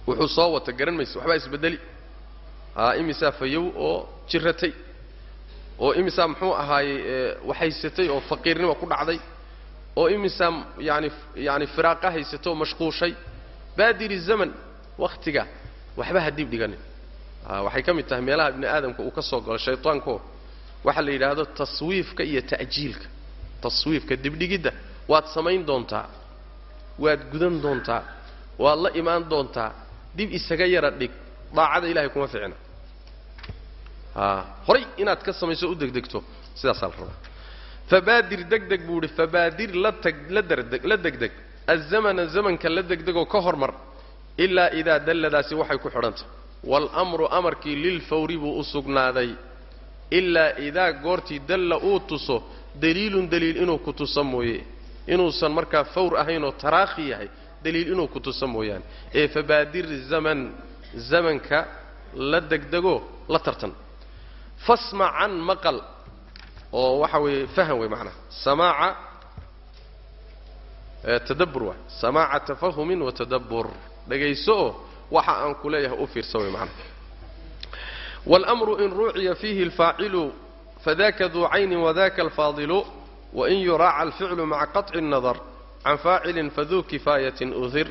wuxuu soo wata garan maysid waxbaa isbedeli. A imisaa fayow oo jiratay oo imisaa muxuu ahaayey waxhaysatay oo faqiirnima ku dhacday oo imisaa yaani yaani firaaqa haysatay oo mashquushay. Baadiri zaman wakhtiga waxba ha dib dhiganin. A waxay ka mid tahay meelaha ibni aadamka uu ka soo galo shaytaanko waxaa la yidhaahdo taswiifka iyo ta'jiilka taswiifka dibdhigidda waad samayn doontaa waad gudan doontaa waad la imaan doontaa dib isaga yara dhig. Daacada ilahay kuma ficina a horay inaad ka samayso u degdegto. Sidaasaa la rabaa. Fabaadir deg deg buu ihi fabaadir la degdeg. Azamana zamanka la degdegoo ka hormar ilaa idaa dalladaasi waxay ku xidhantah waalamru amarkii lilfawri buu u sugnaaday. Ilaa idaa goortii dalla uu tuso daliilun daliil inuu ku tuso mooye. Inuusan markaa fawr ahaynoo taraakhi yahay daliil inuu ku tuso mooyaane ee fabaadir zaman zamanka la degdego la tartan fasmacan maqal oo waxa weeye faham wey macnaha samaaca tadabbur waay samaaca tafahumin wa tadabbur dhegayso oo waxa aan ku leeyahay u fiirsa wey macnaha wاlأmru in ruuciya fiihi اlfaacilu fadaka duu cayni wadaka alfaadilu wain yuraaca alficlu maca qaطci الnadar can faacilin faduu kifaayatin uhir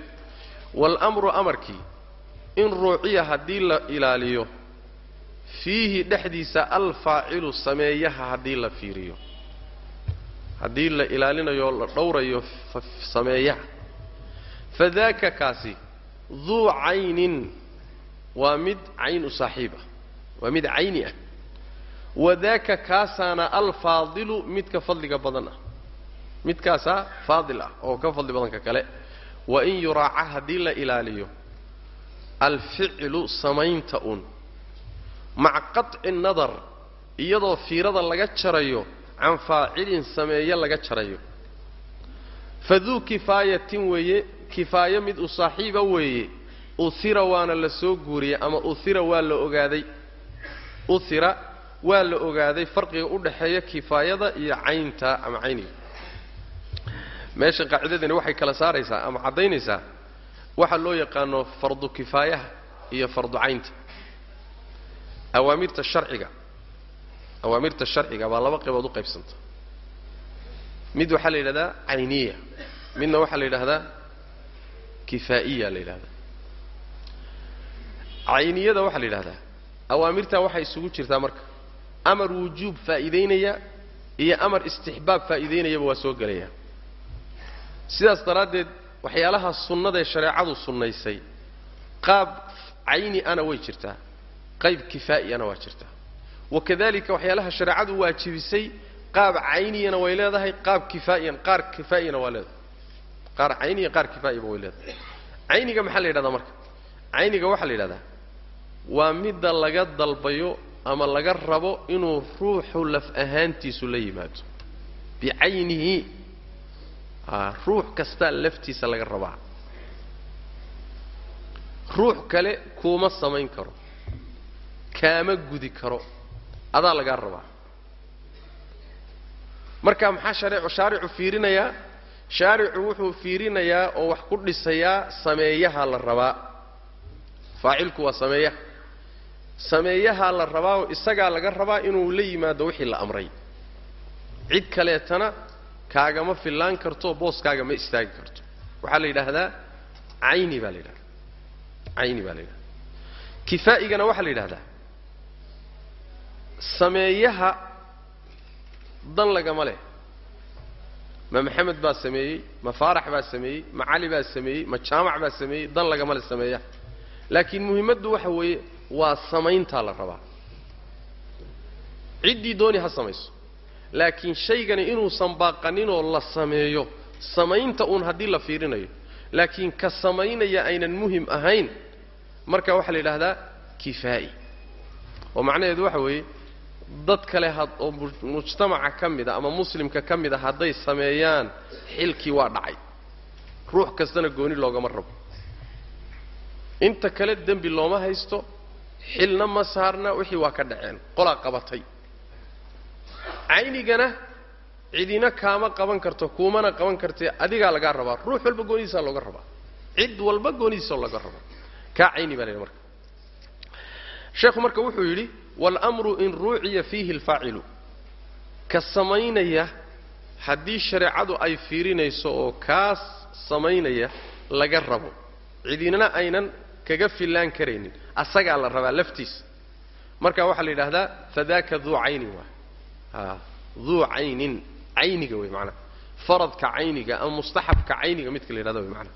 wاlأmru amarkii in ruuciya haddii la ilaaliyo fiihi dhexdiisa alfaacilu sameeyaha haddii la fiiriyo. Haddii la ilaalinayo la dhowrayo sameeyaha. Fadaaka kaasi duu caynin waa mid cayn u saaxiib ah waa mid cayni ah. Wadaaka kaasaana alfaadilu midka fadliga badan ah midkaasaa faadil ah oo ka fadli badanka kale. Wain yuraaca haddii la ilaaliyo alficlu samaynta un maca qaطci nadar iyadoo fiirada laga jarayo can faacilin sameeye laga jarayo. Faduu kifaayatin weeye kifaayo mid u saaxiiba weeye. Uhira waana la soo guuriyey ama uhira waa la ogaaday. Uhira waa la ogaaday farqiga u dhaxeeya kifaayada iyo caynta ama cayniga meesha qaacidadani waxay kala saaraysaa ama caddaynaysaa waxa loo yaqaano fardu kifaayaha iyo fardu caynta. Awaamirta sharciga awaamirta sharciga baa laba qaybood u qaybsanta. Mid waxaa la yidhahdaa cayniya midna waxaa la yidhahdaa kifaa'iya la yidhahdaa. Cayniyada waxaa la yidhahdaa awaamirtaa waxay isugu jirtaa marka. Amar wujuub faa'iidaynaya iyo amar istixbaab faa'iidaynayaba waa soo gelaya sidaas daraaddeed waxyaalaha sunnadaee shareecadu sunnaysay qaab cayni ana way jirtaa qayb kifaa'iana waa jirtaa. Wakadalika waxyaalaha shareecadu waajibisay qaab cayniyana way leedahay qaab kifaa'iyan qaar kifaa'iyana waa leedahay. Qaar cayniya qaar kifaa'iba way leedahay. Cayniga maxaa la yidhahdaa marka? Cayniga waxaa la yidhahdaa waa midda laga dalbayo ama laga rabo inuu ruuxu laf ahaantiisu la yimaado. Bicaynihi ruux kastaa laftiisa laga rabaa. Ruux kale kuuma samayn karo. Kaama gudi karo. Adaa lagaa rabaa. Marka maxaa shaaricu fiirinayaa? Shaaricu wuxuu fiirinayaa oo wax ku dhisayaa sameeyaha la rabaa. Faacilku waa sameeyaha sameeyahaa la rabaa oo isagaa laga rabaa inuu la yimaado wixii la amray. Cid kaleetana kaagama fillaan karto booskaaga ma istaagi karto. Waxaa la yidhaahdaa cayni baa la yidhahdaa cayni baa la yidhahdaa kifaa'igana waxaa la yidhahdaa sameeyaha dan lagama leh. Ma maxamed baa sameeyey ma faarax baa sameeyey ma cali baa sameeyey ma jaamac baa sameeyey dan lagama leh sameeyaha. Laakiin muhimmaddu waxa weeye waa samayntaa la rabaa. Ciddii dooni ha samayso laakiin shaygani inuusan baaqaninoo la sameeyo samaynta uun haddii la fiirinayo. Laakiin ka samaynaya aynan muhiim ahayn marka waxaa la yidhaahdaa kifaa'i. Oo macnaheedu waxa weeye dad kale oo mujtamaca ka mid a ama muslimka ka mid a hadday sameeyaan xilkii waa dhacay. Ruux kastana gooni loogama rabo. Inta kale dembi looma haysto xilna ma saarna wixii waa ka dhaceen qolaa qabatay caynigana cidina kaama qaban karto kuumana qaban kartee adigaa lagaa rabaa. Ruux walba goonidiisaa looga rabaa. Cid walba goonidiisa looga rabaa. Kaa cayni baa la yidhi marka. Sheekhu marka wuxuu yidhi waalmru in ruuciya fiihi alfaacilu. Ka samaynaya haddii shareecadu ay fiirinayso oo kaas samaynaya laga rabo. Cidinana aynan kaga fillaan karaynin. Asagaa la rabaa laftiisa. Marka waxaa la yidhaahdaa fadaaka duu caynin waa. a duu caynin cayniga wey maanaa faradka cayniga ama mustaxabka cayniga midka la yidhahda wey maanaa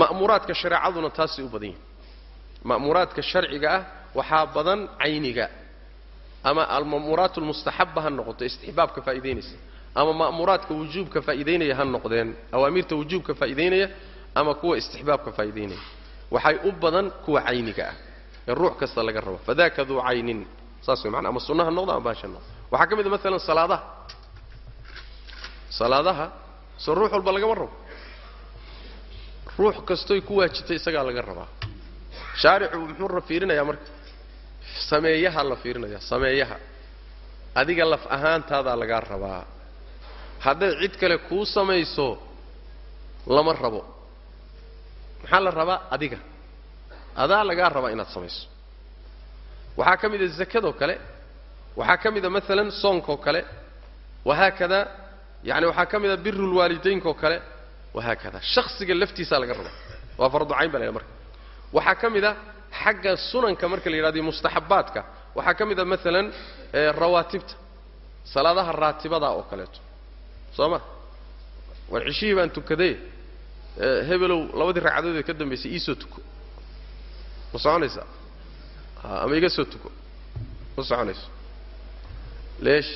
ma'muuraadka shareecaduna taasay u badan yihiin ma'muuraadka sharciga ah waxaa badan cayniga. Ama alma'muuraat almustaxaba ha noqoto istixbaabka faa'idaynaysa ama ma'muuraadka wujuubka faa'idaynaya ha noqdeen awaamirta wujuubka faa'idaynaya ama kuwa istixbaabka faa'idaynaya waxay u badan kuwa cayniga ah ee ruux kasta laga rabo. Fadaka duu caynin saas way maana ama sunna ha noqdo ama baasha noqdo waxaa ka mid a maalan salaadaha. Salaadaha soo ruux walba lagama rabo. Ruux kastoy ku waajibtay isagaa laga rabaa. Shaarixu muxuu fiirinayaa marka? Sameeyaha la fiirinaya sameeyaha. Adiga laf ahaantaadaa lagaa rabaa. Hadday cid kale kuu samayso lama rabo. Maxaa la rabaa? Adiga. Adaa lagaa rabaa inaad samayso. Waxaa ka mid a zakadoo kale waxaa ka mid a maalan soonkoo kale wahaakada yani waxaa ka mid a birulwaalidaynkaoo kale. Wahaakada shaksiga laftiisaa laga rabaa waa fardu cayn ba la marka. Waxaa ka mid a xagga sunanka marka la yidhahdo mustaxabaadka. Waxaa ka mid a maalan rawaatibta. Salaadaha raatibadaa oo kaleeto. Soo ma? War cishihii baan tukaday hebelow labadii ragcadood ee ka dambaysay iisoo tuko. Ma soconaysaa? Ama iga soo tuko? Ma soconayso leesh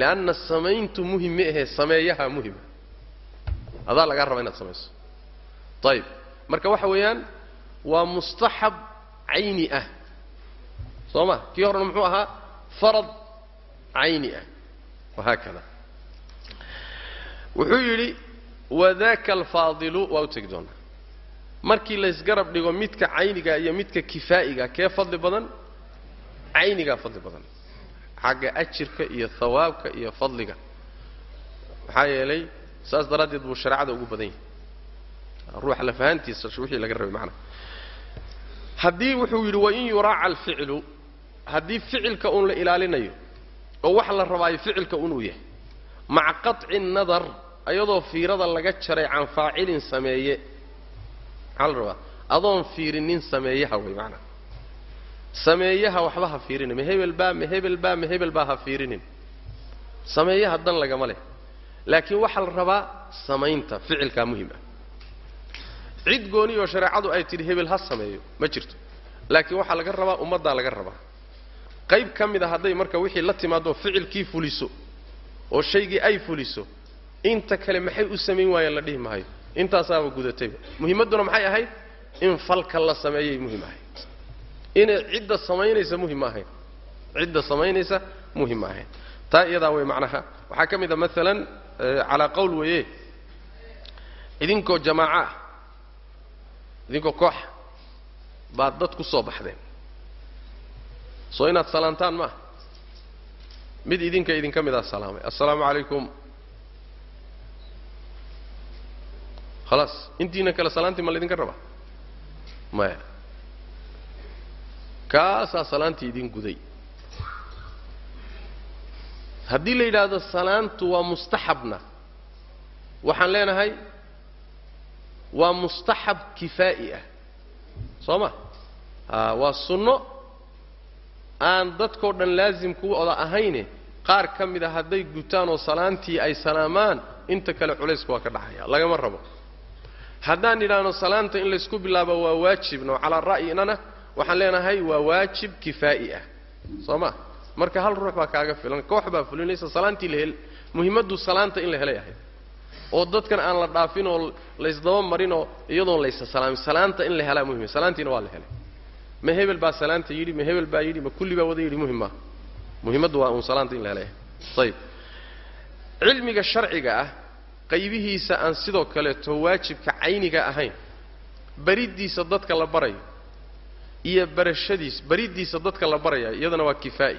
lianna samayntu muhiim ma ahee sameeyaha muhima adaa lagaa raba inaad samayso ayib marka waxa weeyaan waa mustaxab cayni ah soo ma kii horena muxuu ahaa farad cayni ah wahaakada wuxuu yidhi wadaka alfaadilu waa u tegi doonaa markii laysgarab dhigo midka cayniga iyo midka kifaa'iga kee fadli badan caynigaa fadli badan xagga ajirka iyo hawaabka iyo fadliga. Maxaa yeelay saas daraaddeed buu shareecada ugu badan yahay. Ruuxa lafahantiisa wixii laga rabay macnaha haddii wuxuu yidhi wain yuraaca alficlu haddii ficilka uun la ilaalinayo oo wax la rabaayo ficilka unuu yahay maca qaطci nadar ayadoo fiirada laga jaray can faacilin sameeye. Maxaa la rabaa? Adoon fiirinin sameeyaha wey maanaa sameeyaha waxba ha fiirinin. Ma hebel baa ma hebel baa ma hebel baa ha fiirinin. Sameeyaha dan lagama leh. Laakiin waxaa la rabaa samaynta ficilkaa muhiim ah. Cid gooni oo shareecadu ay tidhi hebel ha sameeyo ma jirto. Laakiin waxaa laga rabaa ummaddaa laga rabaa. Qayb ka mid a hadday marka wixii la timaado ficilkii fuliso oo shaygii ay fuliso inta kale maxay u samayn waayeen la dhihi maayo? Intaasaaba gudatayba muhimmadduna maxay ahayd? In falka la sameeyay muhiim ahayd inay cidda samaynaysa muhiim ma ahayn. Cidda samaynaysa muhiim ma ahayn. Taa iyadaa wey macnaha. Waxaa ka mid a maalan calaa qowl weeye. Idinkoo jamaaco ah idinkoo kooxa baad dad ku soo baxdeen. Soo inaad salaantaan maaha mid idinka idinka midaa salaamay. Assalaamu calaykum. Khalaas intiina kale salaantii ma laydinka rabaa? Maya kaasaa salaantii idin guday. Haddii la yidhaahdo salaantu waa mustaxabna waxaan leenahay waa mustaxab kifaa'i ah. Soo ma? A waa sunno aan dadkao dhan laasim kuwa oda ahayne qaar ka mid a hadday gutaan oo salaantii ay salaamaan inta kale culayska waa ka dhacaya lagama rabo. Haddaan idhaahno salaanta in laysku bilaabo waa waajibno calaa ra'yinana waxaan leenahay waa waajib kifaa'i ah. Soo ma? Marka hal ruux baa kaaga filan koox baa fulinaysa salaantii la hel muhimmaddu salaanta in la helay ahayd. Oo dadkan aan la dhaafin oo laysdaba marin oo iyadoon laysa salaamin salaanta in la helaa muhiim salaantiina waa la helay. Ma hebel baa salaanta yidhi ma hebel baa yidhi ma kulli baa wada yidhi muhiim maaha waa uun salaanta in la helaya ayib cilmiga sharciga ah qaybihiisa aan sidoo kaleeto waajibka cayniga ahayn bariddiisa dadka la barayo iyo barashadiis bariddiisa dadka la baraya iyadana waa kifaa'i.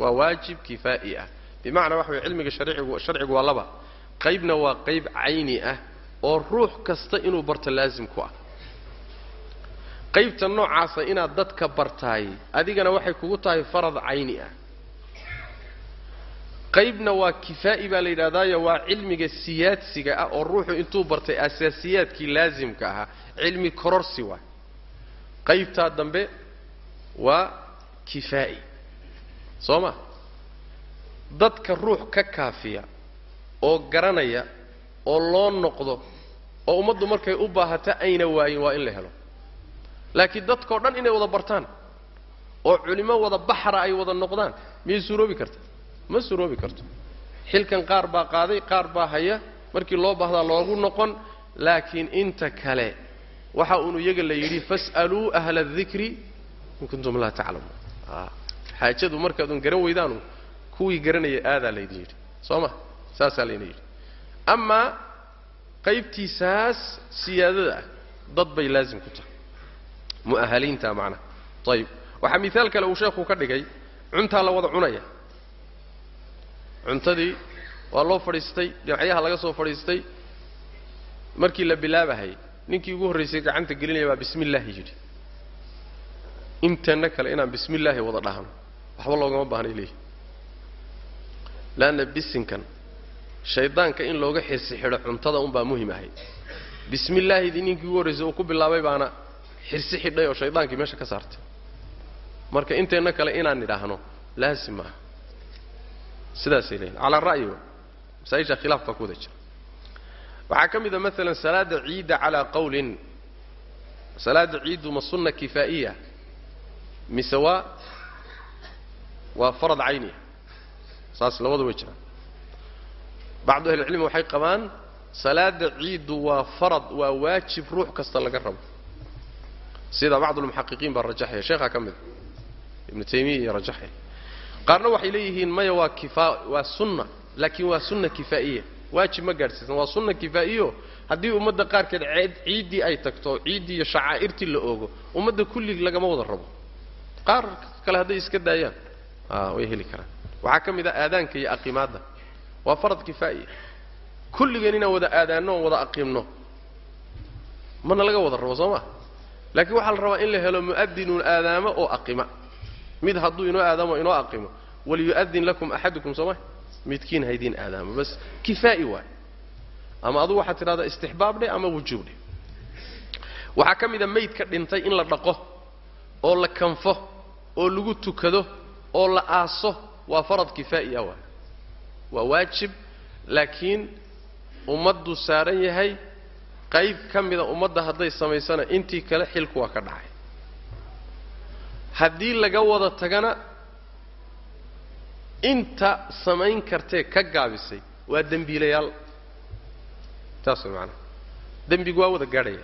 Waa waajib kifaa'i ah. Bimacnaa waxa weye cilmiga sharcigu sharcigu waa laba. Qaybna waa qayb cayni ah oo ruux kasta inuu barto laasim ku ah. Qaybta noocaasa inaad dadka bartaay adigana waxay kugu tahay farad cayni ah. Qaybna waa kifaa'i baa la yidhahdaayo waa cilmiga siyaadsiga ah oo ruuxu intuu bartay asaasiyaadkii laasimka ahaa cilmi kororsi waay qaybtaa dambe waa kifaa'i. Soo ma dadka ruux ka kaafiya oo garanaya oo loo noqdo oo ummaddu markay u baahata ayna waayin waa in la helo. Laakiin dadkao dhan inay wada bartaan oo culimo wada baxra ay wada noqdaan miyay suuroobi karta ma suroobi karto. Xilkan qaar baa qaaday qaar baa haya. Markii loo baahdaa loogu noqon laakiin inta kale waxa uunu iyaga la yidhi fas'aluu ahla adikri in kuntum laa taclamuun. Xaajadu markaadun garan weydaanu kuwii garanaya aadaa laydin yidhi soo ma? Saasaa layna yidhi. Amaa qaybtiisaas siyaadada ah dad bay laazim ku tahay. Mu'ahaliinta macnaha ayib waxaa miaal kale uu sheekhu ka dhigay cuntaa la wada cunaya. Cuntadii waa loo fadhiistay dhinacyaha laga soo fadhiistay markii la bilaabahay ninkii ugu horraysay gacanta gelinaya baa bismi illaahi yidhi. Inteenna kale inaan bismi illaahi wada dhahno waxba loogama baahnay leeyihi leanna bisinkan shaydaanka in looga xirsi xidho cuntada unbaa muhiim ahayd bismi illaahidii ninkii ugu horraysay uu ku bilaabay baana xirsi xidhay oo shaydaankii meesha ka saartay. Marka inteenna kale inaan nidhaahno laasim maaha sidaasay leeyihiin calaa ra'yi masaa-isha khilaaf baa ku wada jira waxaa ka mid a maalan salaada ciidda calaa qawlin. Salaada ciiddu ma sunna kifaa'iya. Mise waa waa farad cayniya saas labada way jiraan. Bacdu ahlicilmi waxay qabaan salaada ciiddu waa farad waa waajib ruux kasta laga rabo. Sida bacdulmuxaqiqiin baa rajaxaya. Sheekhaa ka mida ibnu taymiya iyo rajaxaya. Qaarna waxay leeyihiin maya waa kifaa waa sunna laakiin waa sunna kifaa'iya waajib ma gaadhsiisan waa sunna kifaa'iyo. Haddii ummadda qaarkeed ceed ciiddii ay tagto ciiddii iyo shacaa'irtii la oogo ummadda kullig lagama wada rabo. Qaar kale hadday iska daayaan a way heli karaan. Waxaa ka mid ah aadaanka iyo aqiimaadda. Waa farad kifaa'iya kulligeen inaan wada aadaanno oon wada aqiimno mana laga wada rabo soo ma? Laakiin waxaa la rabaa in la helo mu'adinun aadaamo oo aqima mid hadduu inoo aadaamo inoo aqimo waliyu'adin lakum axadukum soo ma midkiin haydiin aadaamo bas kifaa'i waay. Ama adugu waxaad tidhahdaa istixbaab dheh ama wujuub dheh. Waxaa ka mid a maydka dhintay in la dhaqo oo la kanfo oo lagu tukado oo la aaso waa farad kifaa'i ah waay. Waa waajib laakiin ummaddu saaran yahay qayb ka mida ummadda hadday samaysana intii kale xilku waa ka dhacay. Haddii laga wada tagana inta samayn kartee ka gaabisay waa dembiilayaal. Taas way dembigu waa wada gaadhaya.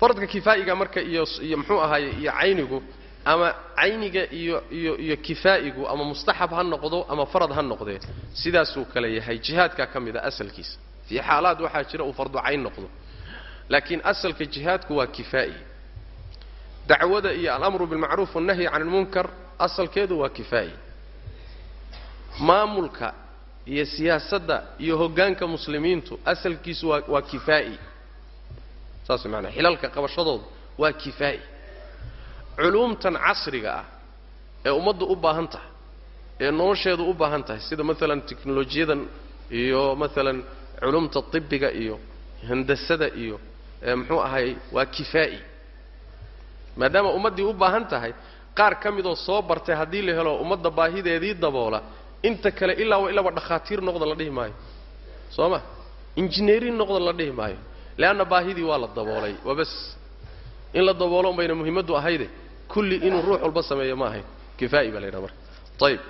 Faradka kifaa'iga marka iyo iyo muxuu ahaaye iyo caynigu ama cayniga iyo iyo iyo kifaa'igu ama mustaxab ha noqdo ama farad ha noqdee sidaasuu kale yahay. Jihaadkaa ka mid a asalkiisa. Fii xaalaad waxaa jira uu fardu cayn noqdo. Laakiin asalka jihaadku waa kifaa'i. Dacwada iyo alamru bilmacruuf wannahyi can ilmunkar asalkeedu waa kifaa'i maamulka iyo siyaasadda iyo hoggaanka muslimiintu asalkiisu waa waa kifaa'i. Saas maanaa xilalka qabashadoodu waa kifaa'i. Culuumtan casriga ah ee ummaddu u baahan tahay ee nolosheedu u baahan tahay sida maalan teknolojiyadan iyo maalan culumta tibiga iyo handasada iyo muxuu ahay waa kifaa'i. Maadaama ummaddii u baahan tahay qaar ka midoo soo bartay haddii la helo ummadda baahideedii daboola inta kale ilaa wa ilaaba dhakhaatiir noqda la dhihi maayo. Soo ma? Injineerin noqda la dhihi maayo. Leanna baahidii waa la daboolay. Waa bas in la daboolo unbayna muhimmaddu ahayde kulli inuu ruux walba sameeyo ma ahayn. Kifaa'i baa la yidhaha marka. Ayib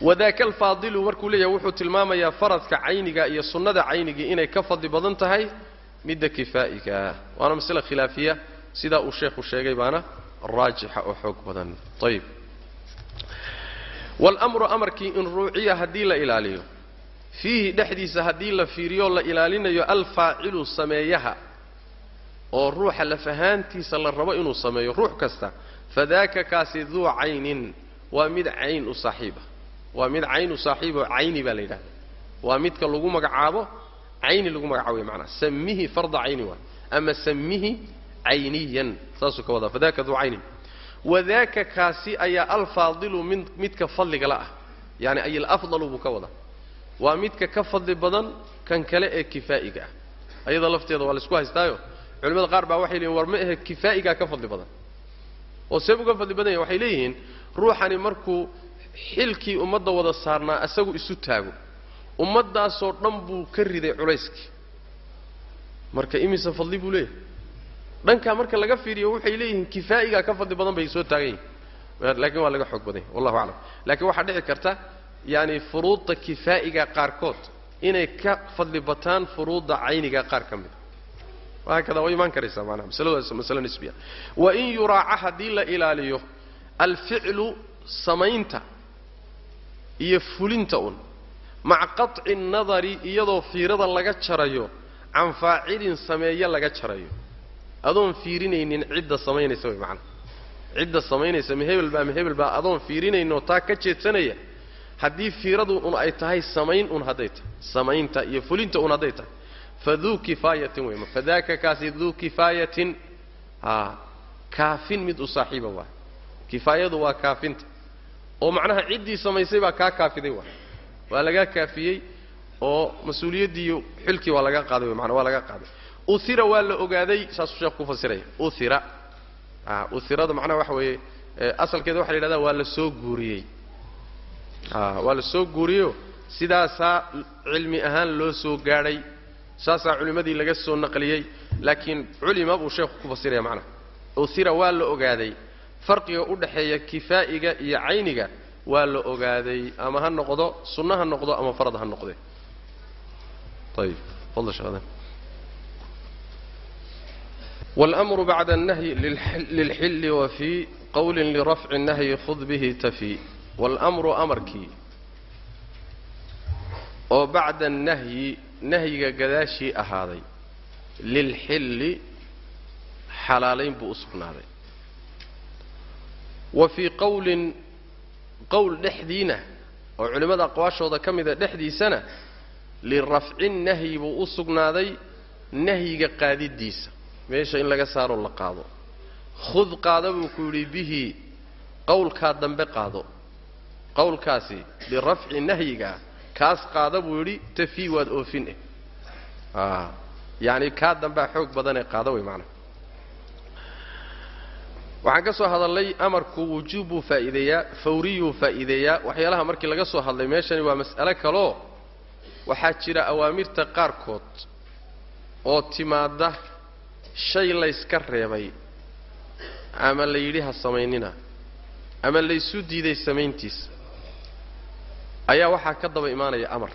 wadaaka alfaadilu markuu leeyahay wuxuu tilmaamayaa faradka cayniga iyo sunnada caynigii inay ka fadli badan tahay midda kifaa'iga waana masale khilaafiya sidaa uu sheekhu sheegay baana raajixa oo xoog badan. Ayib wاlmru amarkii in ruuciya haddii la ilaaliyo. Fiihi dhexdiisa haddii la fiiriyo la ilaalinayo alfaacilu sameeyaha oo ruuxa lafahaantiisa la rabo inuu sameeyo ruux kasta. Fadaaka kaasi duu caynin waa mid cayn u saaxiiba. Waa mid cayn u saaxiiboo cayni baa la yidhahda waa midka lagu magacaabo cayni lagu magacaabay manaa samihi farda cayni waa. Ama samihi cayniyan saasuu ka wadaa. Fadaka duu caynin wadaaka kaasi ayaa alfaadilu min midka fadligala ah. Yani ay alafdalu buu ka wadaa. Waa midka ka fadli badan kan kale ee kifaa'iga ah. Ayada lafteeda waa la isku haystaayo. Culimada qaar baa waxay leeyihiin war ma ahe kifaa'igaa ka fadli badan. Oo seeb uga fadli badan yahy waxay leeyihiin ruuxani markuu xilkii ummadda wada saarnaa isagu isu taago. Ummaddaasoo dhan buu ka riday culayskii. Marka imise fadli buu leeyahay dhankaa marka laga fiiriyo waxay leeyihiin kifaa'igaa ka fadli badan bay soo taagan yihin laakiin waa laga xoog badan yahy wallahu aclam laakiin waxaa dhici karta yaani furuudda kifaa'iga qaarkood inay ka fadli bataan furuudda cayniga qaar ka mida wahaakada way imaan karaysaa maanaha masaladaas masale nisbiya wain yuraaca haddii la ilaaliyo alficlu samaynta iyo fulinta un maca qaطci الnadari iyadoo fiirada laga jarayo can faacilin sameeye laga jarayo adoon fiirinaynin cidda samaynaysa way macana cidda samaynaysa ma baa ma baa adoon fiirinayninoo taa ka jeedsanaya. Haddii fiiradu un ay tahay samayn un hadday tahay. Samaynta iyo fulinta un hadday tahay. Faduu kifaayatin wey fadaaka kaasi duu kifaayatin a kaafin mid u saaxiiba waay kifaayadu waa kaafinta. Oo macnaha ciddii samaysay baa kaa kaafiday waay waa lagaa kaafiyey oo mas'uuliyaddiiyo xilkii waa laga qaaday wey maana waa laga qaaday uira waa la ogaaday saasuu sheekhu ku fasiraya uira a uirada macnaha waxa weeye asalkeeda waxa la yidhahdaa waa la soo guuriyey. A waa la soo guuriyeyo sidaasaa cilmi ahaan loo soo gaadhay saasaa culimmadii laga soo naqliyey. Laakiin culima buu sheekhu ku fasiraya macnaha. Uira waa la ogaaday. Farqiga u dhaxeeya kifaa'iga iyo cayniga waa la ogaaday. Ama ha noqdo sunno ha noqdo ama farad ha noqde ayib fadl sheekh والأمر بعد النهي للحل وفي قول لرفع النهي خذ به تفي والأمر أمركي oo bacda annahyi nahyiga gadaashii ahaaday lilxilli xalaalayn buu u sugnaaday wa fii qowlin qowl dhexdiina oo culimmada aqwaashooda ka mida dhexdiisana lirafci nahyi buu u sugnaaday nahyiga qaadiddiisa meesha in laga saaroo la qaado. Khud qaada buu ku yidhi bihi qowlkaa dambe qaado. Qowlkaasi lirafci nahyigaa kaas qaada buu yidhi tafii waad oofin eh. A yacani kaa dambea xoog badanee qaada wey maanaa waxaan ka soo hadallay amarku wujuub faa'iideeyaa fawriyuu faa'iideeyaa. Waxyaalaha markii laga soo hadlay meeshani waa mas'ale kaloo waxaa jira awaamirta qaarkood oo timaadda shay layska reebay ama la yidhi ha samaynina ama laysu diiday samayntiisa ayaa waxaa ka daba imaanaya amar.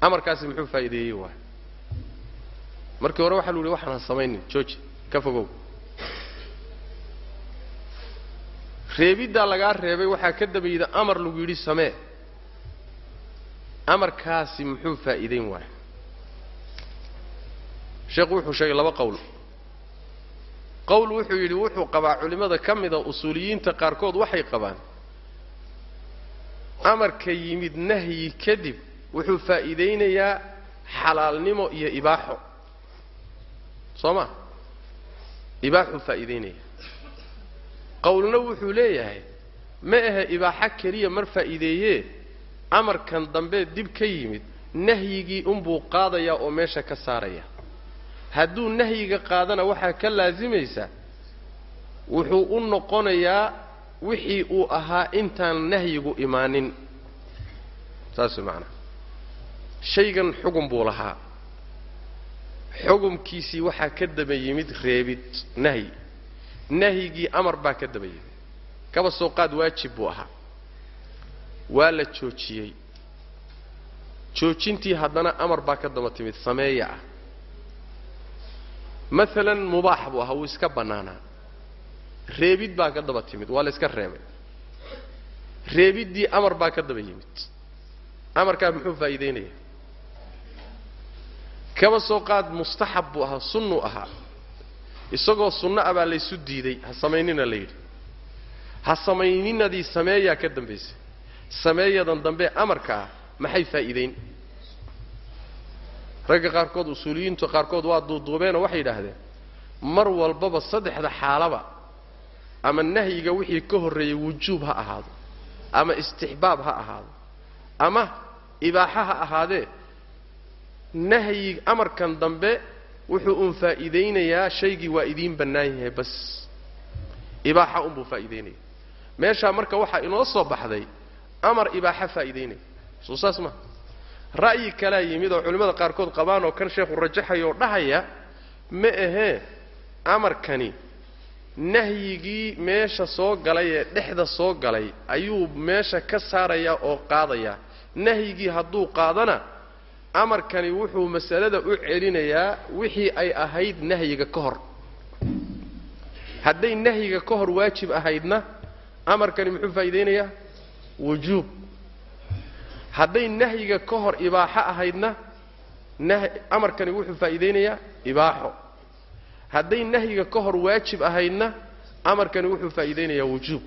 Amarkaasi muxuu faa'iideeyey waay. Markii hore waxa lu yidhi waxaan ha samaynin jooji ka fogow. Reebiddaa lagaa reebay waxaa ka daba yidhi amar lagu yidhi samee. Amarkaasi muxuu faa'iideyn waaya sheekhu wuxuu sheegay laba qowl. Qowl wuxuu yidhi wuxuu qabaa culimmada ka mida usuuliyiinta qaarkood waxay qabaan. Amarka yimid nahyi kadib wuxuu faa'iidaynayaa xalaalnimo iyo ibaaxo. Soo ma? Ibaaxuu faa'iidaynaya. Qowlna wuxuu leeyahay ma ahe ibaaxo keliya mar faa'iideeyee? Amarkan dambe dib ka yimid nahyigii unbuu qaadayaa oo meesha ka saaraya hadduu nahyiga qaadana waxaa ka laasimaysa wuxuu u noqonayaa wixii uu ahaa intaan nahyigu imaanin. Saas way macanaha shaygan xugum buu lahaa. Xugumkiisii waxaa ka daba yimid reebid nahyi. Nahyigii amar baa ka daba yimid. Kaba soo qaad waajib buu ahaa. Waa la joojiyey. Joojintii haddana amar baa ka daba timid sameeya ah maalan mubaax buu ahaa wuu iska bannaanaa reebid baa ka daba timid waa la iska reebay. Reebiddii amar baa ka daba yimid. Amarkaa muxuu faa'iidaynaya kaba soo qaad mustaxab buu ahaa sunnuu ahaa. Isagoo sunno ah baa laysu diiday ha samaynina la yidhi. Ha samayninadii sameeyaa ka dambaysay. Sameeyadan dambe amarka ah maxay faa'iidayn ragga qaarkood usuuliyiintu qaarkood waa duuduubeenoo waxay yidhaahdeen mar walbaba saddexda xaalaba ama nahyiga wixii ka horreeyey wujuub ha ahaado ama istixbaab ha ahaado ama ibaaxa ha ahaadee nahyi amarkan dambe wuxuu uun faa'iidaynayaa shaygii waa idiin bannaan yahay bas. Ibaaxa unbuu faa'iidaynaya. Meeshaa marka waxaa inoo soo baxday amar ibaaxa faa'iidaynaya. Soo saas maha ra'yi kalaa yimid oo culimmada qaarkood qabaan oo kan sheekhu rajaxaya oo dhahaya ma ahee amarkani nahyigii meesha soo galay ee dhexda soo galay ayuu meesha ka saarayaa oo qaadayaa nahyigii hadduu qaadana amarkani wuxuu masalada u celinayaa wixii ay ahayd nahyiga ka hor. Hadday nahyiga ka hor waajib ahaydna amarkani muxuu faa'iidaynayaa? Wujuub hadday nahyiga ka hor ibaaxo ahaydna amarkani wuxuu faa'iidaynayaa ibaaxo. Hadday nahyiga ka hor waajib ahaydna amarkani wuxuu faa'iidaynayaa wujuub.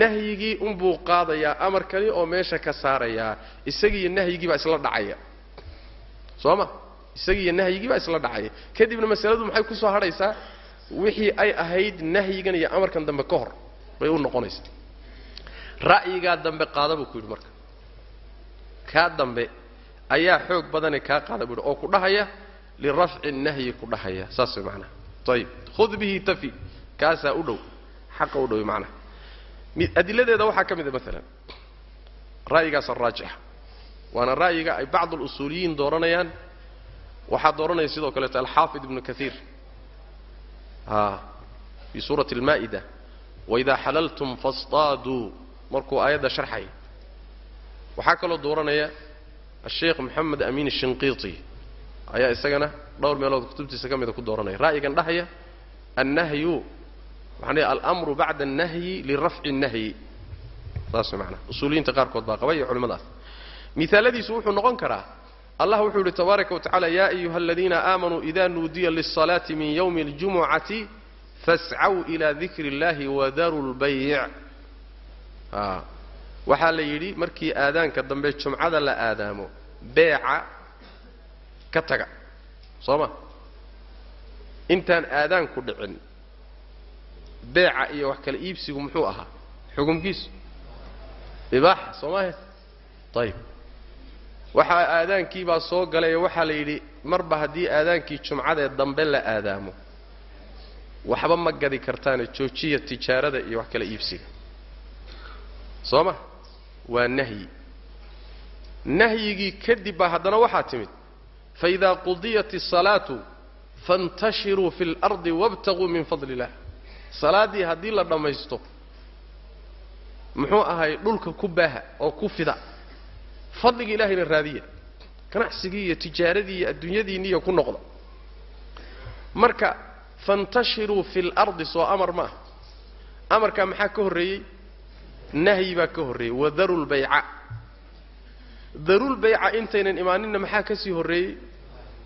Nahyigii unbuu qaadayaa amarkani oo meesha ka saarayaa isagiiyo nahyigii baa isla dhacaya. Soo ma? Isagiiyo nahyigii baa isla dhacaya. Kadibna masaladu maxay ku soo hadhaysaa? Wixii ay ahayd nahyigan iyo amarkan dambe ka hor bay u noqonaysaa ra'yigaa dambe qaada buu ku yidhi marka kaa dambe ayaa xoog badane kaa qaada buu yidhi oo ku dhahaya lirafci nahyi ku dhahaya saas way macnaha ayib khud bihi tafi. Kaasaa u dhow. Xaqa u dhow macnaha adiladeeda waxaa ka mid a maalan ra'yigaas araajixa waana ra'yiga ay bacd alusuuliyiin dooranayaan. Waxaa dooranaya sidoo kaleeto alxaafid ibnu kaiir fii suurati almaa'ida. Waidaa xalaltum fastaaduu. Markuu aayadda sharxay waxaa kaloo dooranaya asheekh moxamed amiin shinqiiti ayaa isagana dhowr meelood kutubtiisa ka mida ku dooranaya ra'yigan dhahaya annahyu waxaan almru bacda annahyi lirafci اnnahyi saas maanaa usuuliyiinta qaarkood baa qaba iyo culimmadaas miaaladiisu wuxuu noqon karaa allah wuxuu yihi tabaaraka wa tacala ya ayuha aladiina aamanuu ida nuudiya liلصalaati min ywmi اljumucati fascaw ila dikri اllahi wadaru lbayc waxaa la yidhi markii aadaanka dambe jumcada la aadaamo beeca ka taga. Soo ma intaan aadaanku dhicin beeca iyo wax kala iibsigu muxuu ahaa? Xukumkiisu? Ibaaxa soo maahe ayib waxaa aadaankiibaa soo galay waxaa la yidhi marba haddii aadaankii jumcadee dambe la aadaamo waxba ma gadi kartaane joojiya tijaarada iyo wax kala iibsiga. Soo ma waa nahyi nahyigii kadib baa haddana waxaa timid faidaa qudiyat الsalaatu faاntashiruu fi اlardi wاbtaguu min fadli اllah salaaddii haddii la dhammaysto muxuu ahay dhulka ku baaha oo ku fida fadliga ilahayna raadiya ganacsigii iyo tijaaradii iyo adduunyadiinniiyo ku noqda marka faاntashiruu fi اlardi soo amar ma ah amarkaa maxaa ka horreeyey nahyi baa ka horreeyey wadaru lbayca darulbayca intaynan imaaninna maxaa ka sii horreeyey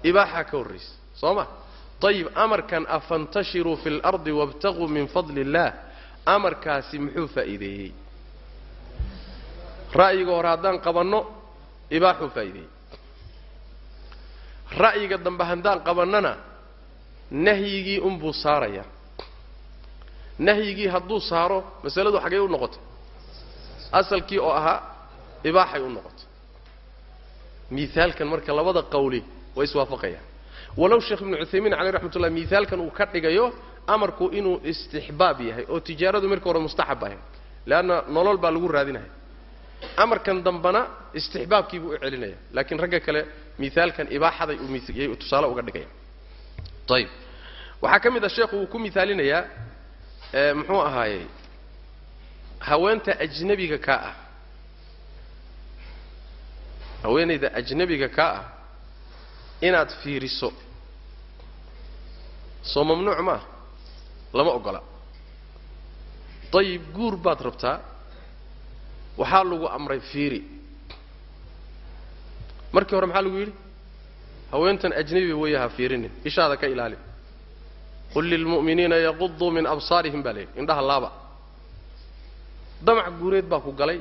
ibaaxaa ka horraysa soo ma ayib amarkan ah faاntashiruu fi اlardi wاbtaguu min fadli اllah amarkaasi muxuu faa'iideeyey ra'yiga hore haddaan qabanno ibaaxuu faa'iideeyey ra'yiga dambe haddaan qabannona nahyigii unbuu saarayaa nahyigii hadduu saaro masaladu xaggay u noqotay asalkii oo ahaa ibaaxay u noqotay. Miaalkan marka labada qawli way iswaafaqayaan. Walow sheekh ibnu cuthaymiin caleyh raxmat ullah miaalkan uu ka dhigayo amarku inuu istixbaab yahay oo tijaaradu marka hore mustaxab ahayd leanna nolol baa lagu raadinaya. Amarkan dambana istixbaabkii buu u celinaya laakiin ragga kale miaalkan ibaaxaday yay tusaale uga dhigaya ayib waxaa ka mid a sheekhu uu ku miaalinayaa muxuu ahaayey haweenta ajnabiga kaa ah. Haweenayda ajnabiga kaa ah inaad fiiriso. Soo mamnuuc ma ah lama ogola. Dayib guur baad rabtaa. Waxaa lagu amray fiiri. Markii hore maxaa lagu yidhi? Haweentan ajnabi weeye ha fiirinin. Ishaada ka ilaali qul lilmu'miniina yaquduu min absaarihim baa layidhi indhaha laaba damac guureed baa ku galay.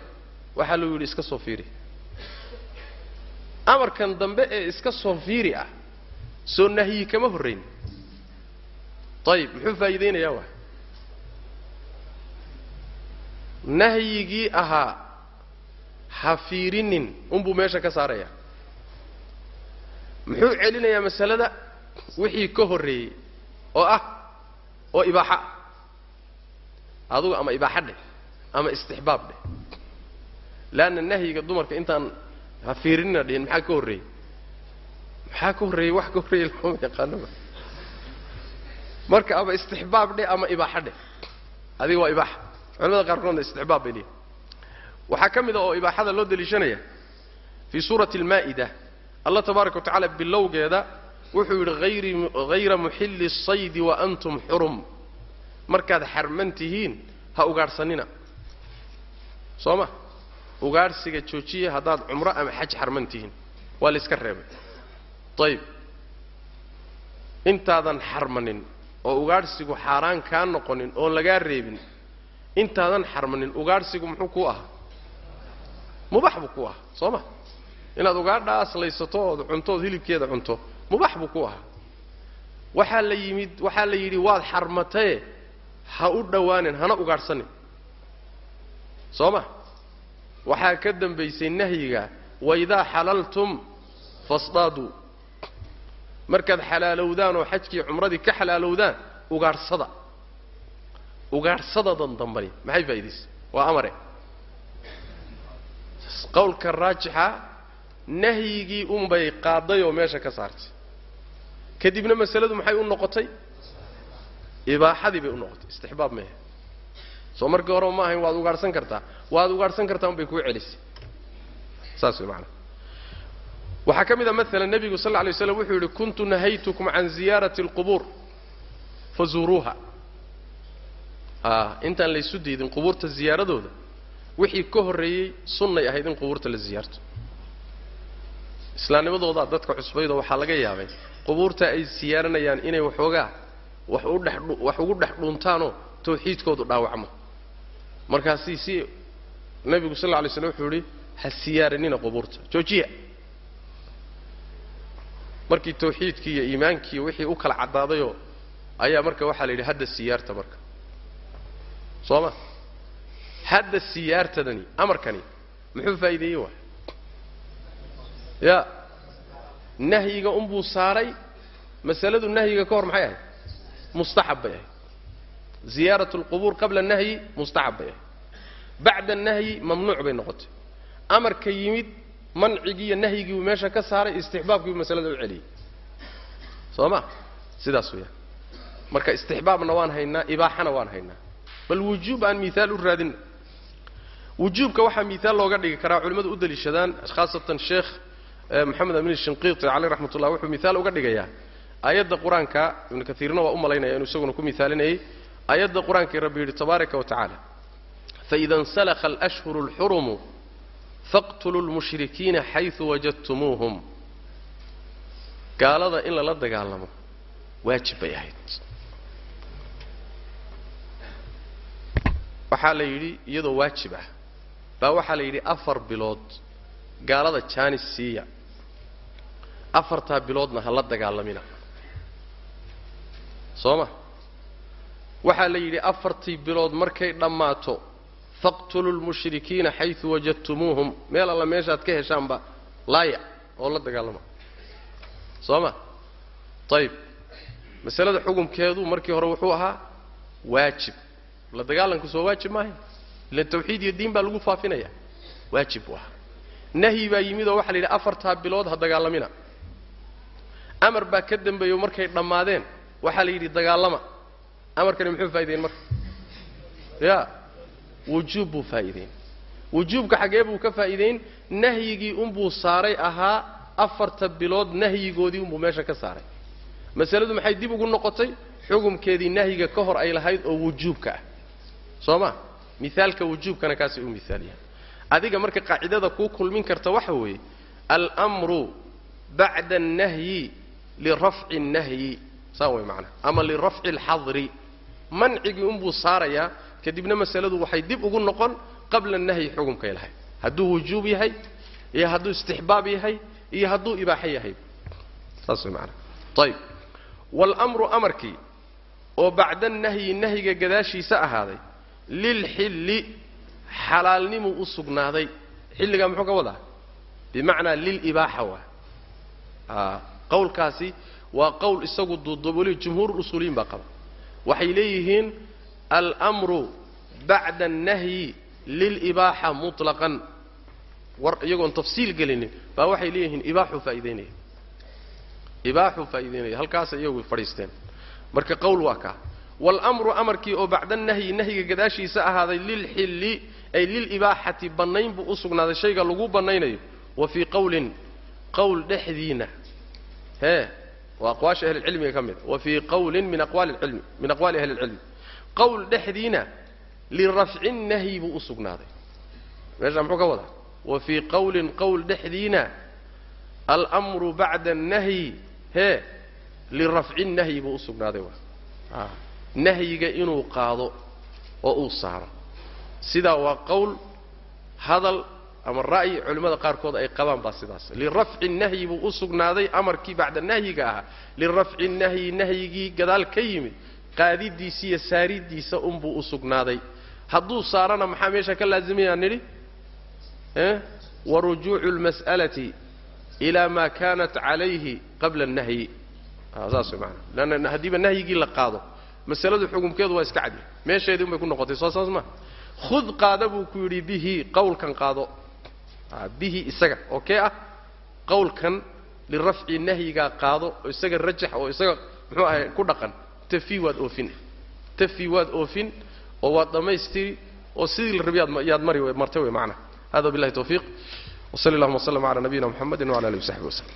Waxaa lagu yidhi iska soo fiiri. Amarkan dambe ee iska soo fiiri ah soo nahyi kama horrayn ayib muxuu faa'iidaynayaa wa nahyigii ahaa ha fiirinin unbuu meesha ka saaraya. Muxuu celinayaa masalada? Wixii ka horreeyey oo ah oo ibaaxa. Ah adugu ama ibaaxa dheh ama istixbaab dheh leanna nahyiga dumarka intaan ha fiirinina dhihin maxaa ka horreeyey maxaa ka horreeyey wax ka horreeyey lama yaqaanoba marka ama istixbaab dheh ama ibaaxa dheh. Adiga waa ibaaxa. Culamada qaarkoodna istixbaab bay leeyihiin waxaa ka mid a oo ibaaxada loo deliishanaya fii suurati almaa'ida. Allah tabaaraka wa tacaala bilowgeeda wuxuu yidhi hayri hayra muxilli saydi wa antum xurum markaad xarman tihiin ha ugaadhsanina soo ma ugaadhsiga joojiya haddaad cumro ama xaj xarman tihiin. Waa la iska reebay. Ayib intaadan xarmanin oo ugaadhsigu xaaraan kaa noqonin oon lagaa reebin intaadan xarmanin ugaadhsigu muxuu kuu ahaa mubax buu ku ahaa soo ma inaad ugaadhaas laysato ood cunto ood hilibkeeda cunto mubax buu ku ahaa waxaa la yimid waxaa la yidhi waad xarmataye ha u dhowaanin hana ugaadhsanin soo ma? Waxaa ka dambaysay nahyiga waidaa xalaltum fasdaaduu markaad xalaalowdaan oo xajkii cumradii ka xalaalowdaan ugaadhsada ugaadhsadadan dambani. Maxay faa'idaysay waa amare. Qowlka raajixa nahyigii unbay qaaday oo meesha ka saartay. Kadibna masaladu maxay u noqotay? Ibaaxadii bay u noqotay. Istixbaab mehe soo markii horeba ma ahayn waad ugaadhsan kartaa. Waad ugaadhsan kartaa unbay kuu celisay. Saas way macanaa waxaa ka mid a maalan nebigu sal lla lay slam wuxuu yidhi kuntu nahaytukum can ziyaarati alqubuur. Fazuuruuha a intaan laysu diidin qubuurta ziyaaradooda wixii ka horreeyey sunnay ahayd in qubuurta la ziyaarto. Islaamnimadoodaa dadka cusbaydo waxaa laga yaabay qubuurta ay siyaaranayaan inay waxoogaa wax u dhex wax ugu dhex dhuuntaanoo tawxiidkoodu dhaawacmo markaasi si nebigu sal lla lay slam wuxuu yidhi ha siyaaranina qubuurta. Joojiya. Markii tawxiidkii iyo iimaankii wixii u kala caddaadayoo ayaa marka waxaa la yidhi hadda siyaarta marka. Soo ma? Hadda siyaartadani amarkani muxuu faa'iideeyey waay? Ya nahyiga unbuu saaray masaladu nahyiga ka hor maxay ahayd? Mustaxab bay ahayd ziyaarat alqubuur qabla nahyi mustaxab bay ahayd bacda nahyi mamnuuc bay noqotay amarka yimid mancigii iyo nahyigii buu meesha ka saaray istixbaabkii buu masalada u celiyey soo ma sidaas weeyaan marka istixbaabna waan haynaa ibaaxana waan haynaa bal wujuub aan miaal u raadinna wujuubka waxaa miaal looga dhigi karaa culimmadu u daliishadaan khaasatan sheekh moxamed amin shinqiiti caleyh raxmat wuxuu miaal uga dhigayaa aayadda qur'aanka ibnu kaiirna waa u malaynaya inuu isaguna ku miaalinayay aayadda qur'aankii rabbi yidhi tabaaraka wa tacaala faida insalakha alashhuru alxurumu faqtuluu lmushrikiina xaysu wajadtumuuhum. Gaalada in lala dagaalamo waajib bay ahayd. Waxaa la yidhi iyadoo waajib ah baa waxaa la yidhi afar bilood gaalada jaanis siiya. Afartaa biloodna ha la dagaalamina. Soo ma waxaa la yidhi afartii bilood markay dhammaato faqtuluu lmushrikiina xaysu wajadtumuuhum. Meel alla meeshaad ka heshaanba laaya oo la dagaalama. Soo ma? Ayib masalada xukunkeedu markii hore wuxuu ahaa waajib. La dagaalanku soo waajib maahay ilan tawxiid iyo diin baa lagu faafinaya? Waajib buu ahaa nahyi baa yimid oo waxa la yidhi afartaa bilood ha dagaalamina. Amar baa ka dambeeyo markay dhammaadeen. Waxaa la yidhi dagaalama amarkani muxuu faa'ideyn marka? Ya wujuub buu faa'iideyn wujuubka xaggee buu ka faa'iideyn nahyigii unbuu saaray ahaa afarta bilood nahyigoodii unbuu meesha ka saaray. Masaladu maxay dib ugu noqotay? Xukumkeedii nahyiga ka hor ay lahayd oo wujuubka ah. Soo ma? Mihaalka wujuubkana kaasay u miaaliyaan adiga marka qaacidada kuu kulmin karta waxa weeye almru bacda annahyi lirafci nnahyi saa way macnaha ama lirafci alxadri mancigii unbuu saarayaa kadibna masaladu waxay dib ugu noqon qabla nahyi xukumkay lahayd hadduu wujuub yahay iyo hadduu istixbaab yahay iyo hadduu ibaaxo yahay. Saas way macnaha ayib waalmru amarkii oo bacda annahyi nahyiga gadaashiisa ahaaday lilxilli xalaalnimuu u sugnaaday. Xilligaa muxuu ka wadaa? Bimacnaa lilibaaxa waa. Qawlkaasi waa qowl isagu duuduubuli jumhuur usuuliyiin baa qaba waxay leeyihiin almru bacda annahyi lilibaaxa mutlaqan. War iyagoon tafsiil gelinin baa waxay leeyihiin ibaaxuu faa'idaynaya ibaaxuu faa'idaynaya halkaasay iyagu fadhiisteen. Marka qowl waa kaa waalmru amarkii oo bacda annahyi nahyiga gadaashiisa ahaaday lilxilli ay lilibaaxati bannayn buu u sugnaaday shayga lagu bannaynayo. Wa fii qowlin qowl dhexdiina. Hee waa aqwaasha ahlilcilmiga ka mid wa fii qowlin min aqwaali lcilmi min aqwaali ahli lcilmi qowl dhexdiina lirafci nahyi buu u sugnaaday meeshaa muxuu ka wadaa wa fii qowlin qowl dhexdiina almru bacda annahyi hee lirafci nahyi buu u sugnaaday waa nahyiga inuu qaado oo uu saaro sidaa waa qowl hadal ama ra'yi culimmada qaarkood ay qabaan baa sidaas. Lirafci nahyi buu u sugnaaday amarkii bacda nahyiga ahaa. Lirafci nahyi nahyigii gadaal ka yimid qaadidiisa iyo saaridiisa unbuu u sugnaaday. Hadduu saarana maxaa meesha ka laazimayaan nidhi? Warujuucu lmas'alati ilaa maa kanat calayhi qabla annahyi saas way maanaa leanna haddiiba nahyigii la qaado masaladu xukumkeedu waa iska cadya meesheedii unbay ku noqotay soo saas ma khud qaada buu ku yidhi bihi qawlkan qaado Ah, bihi isaga oo kee ah qawlkan lirafci nahyigaa qaado oo isaga rajax oo isaga muxuu ahay ku dhaqan. Tafi waad oofin. Tafi waad oofin oo waad dhammaystiri oo sidii la rabi yaad mari martay wey macnaha hada billahi tawfiiq. Wsali allahuma w sllam cala nabiyina mxamedi wala alihi w saxbi waslm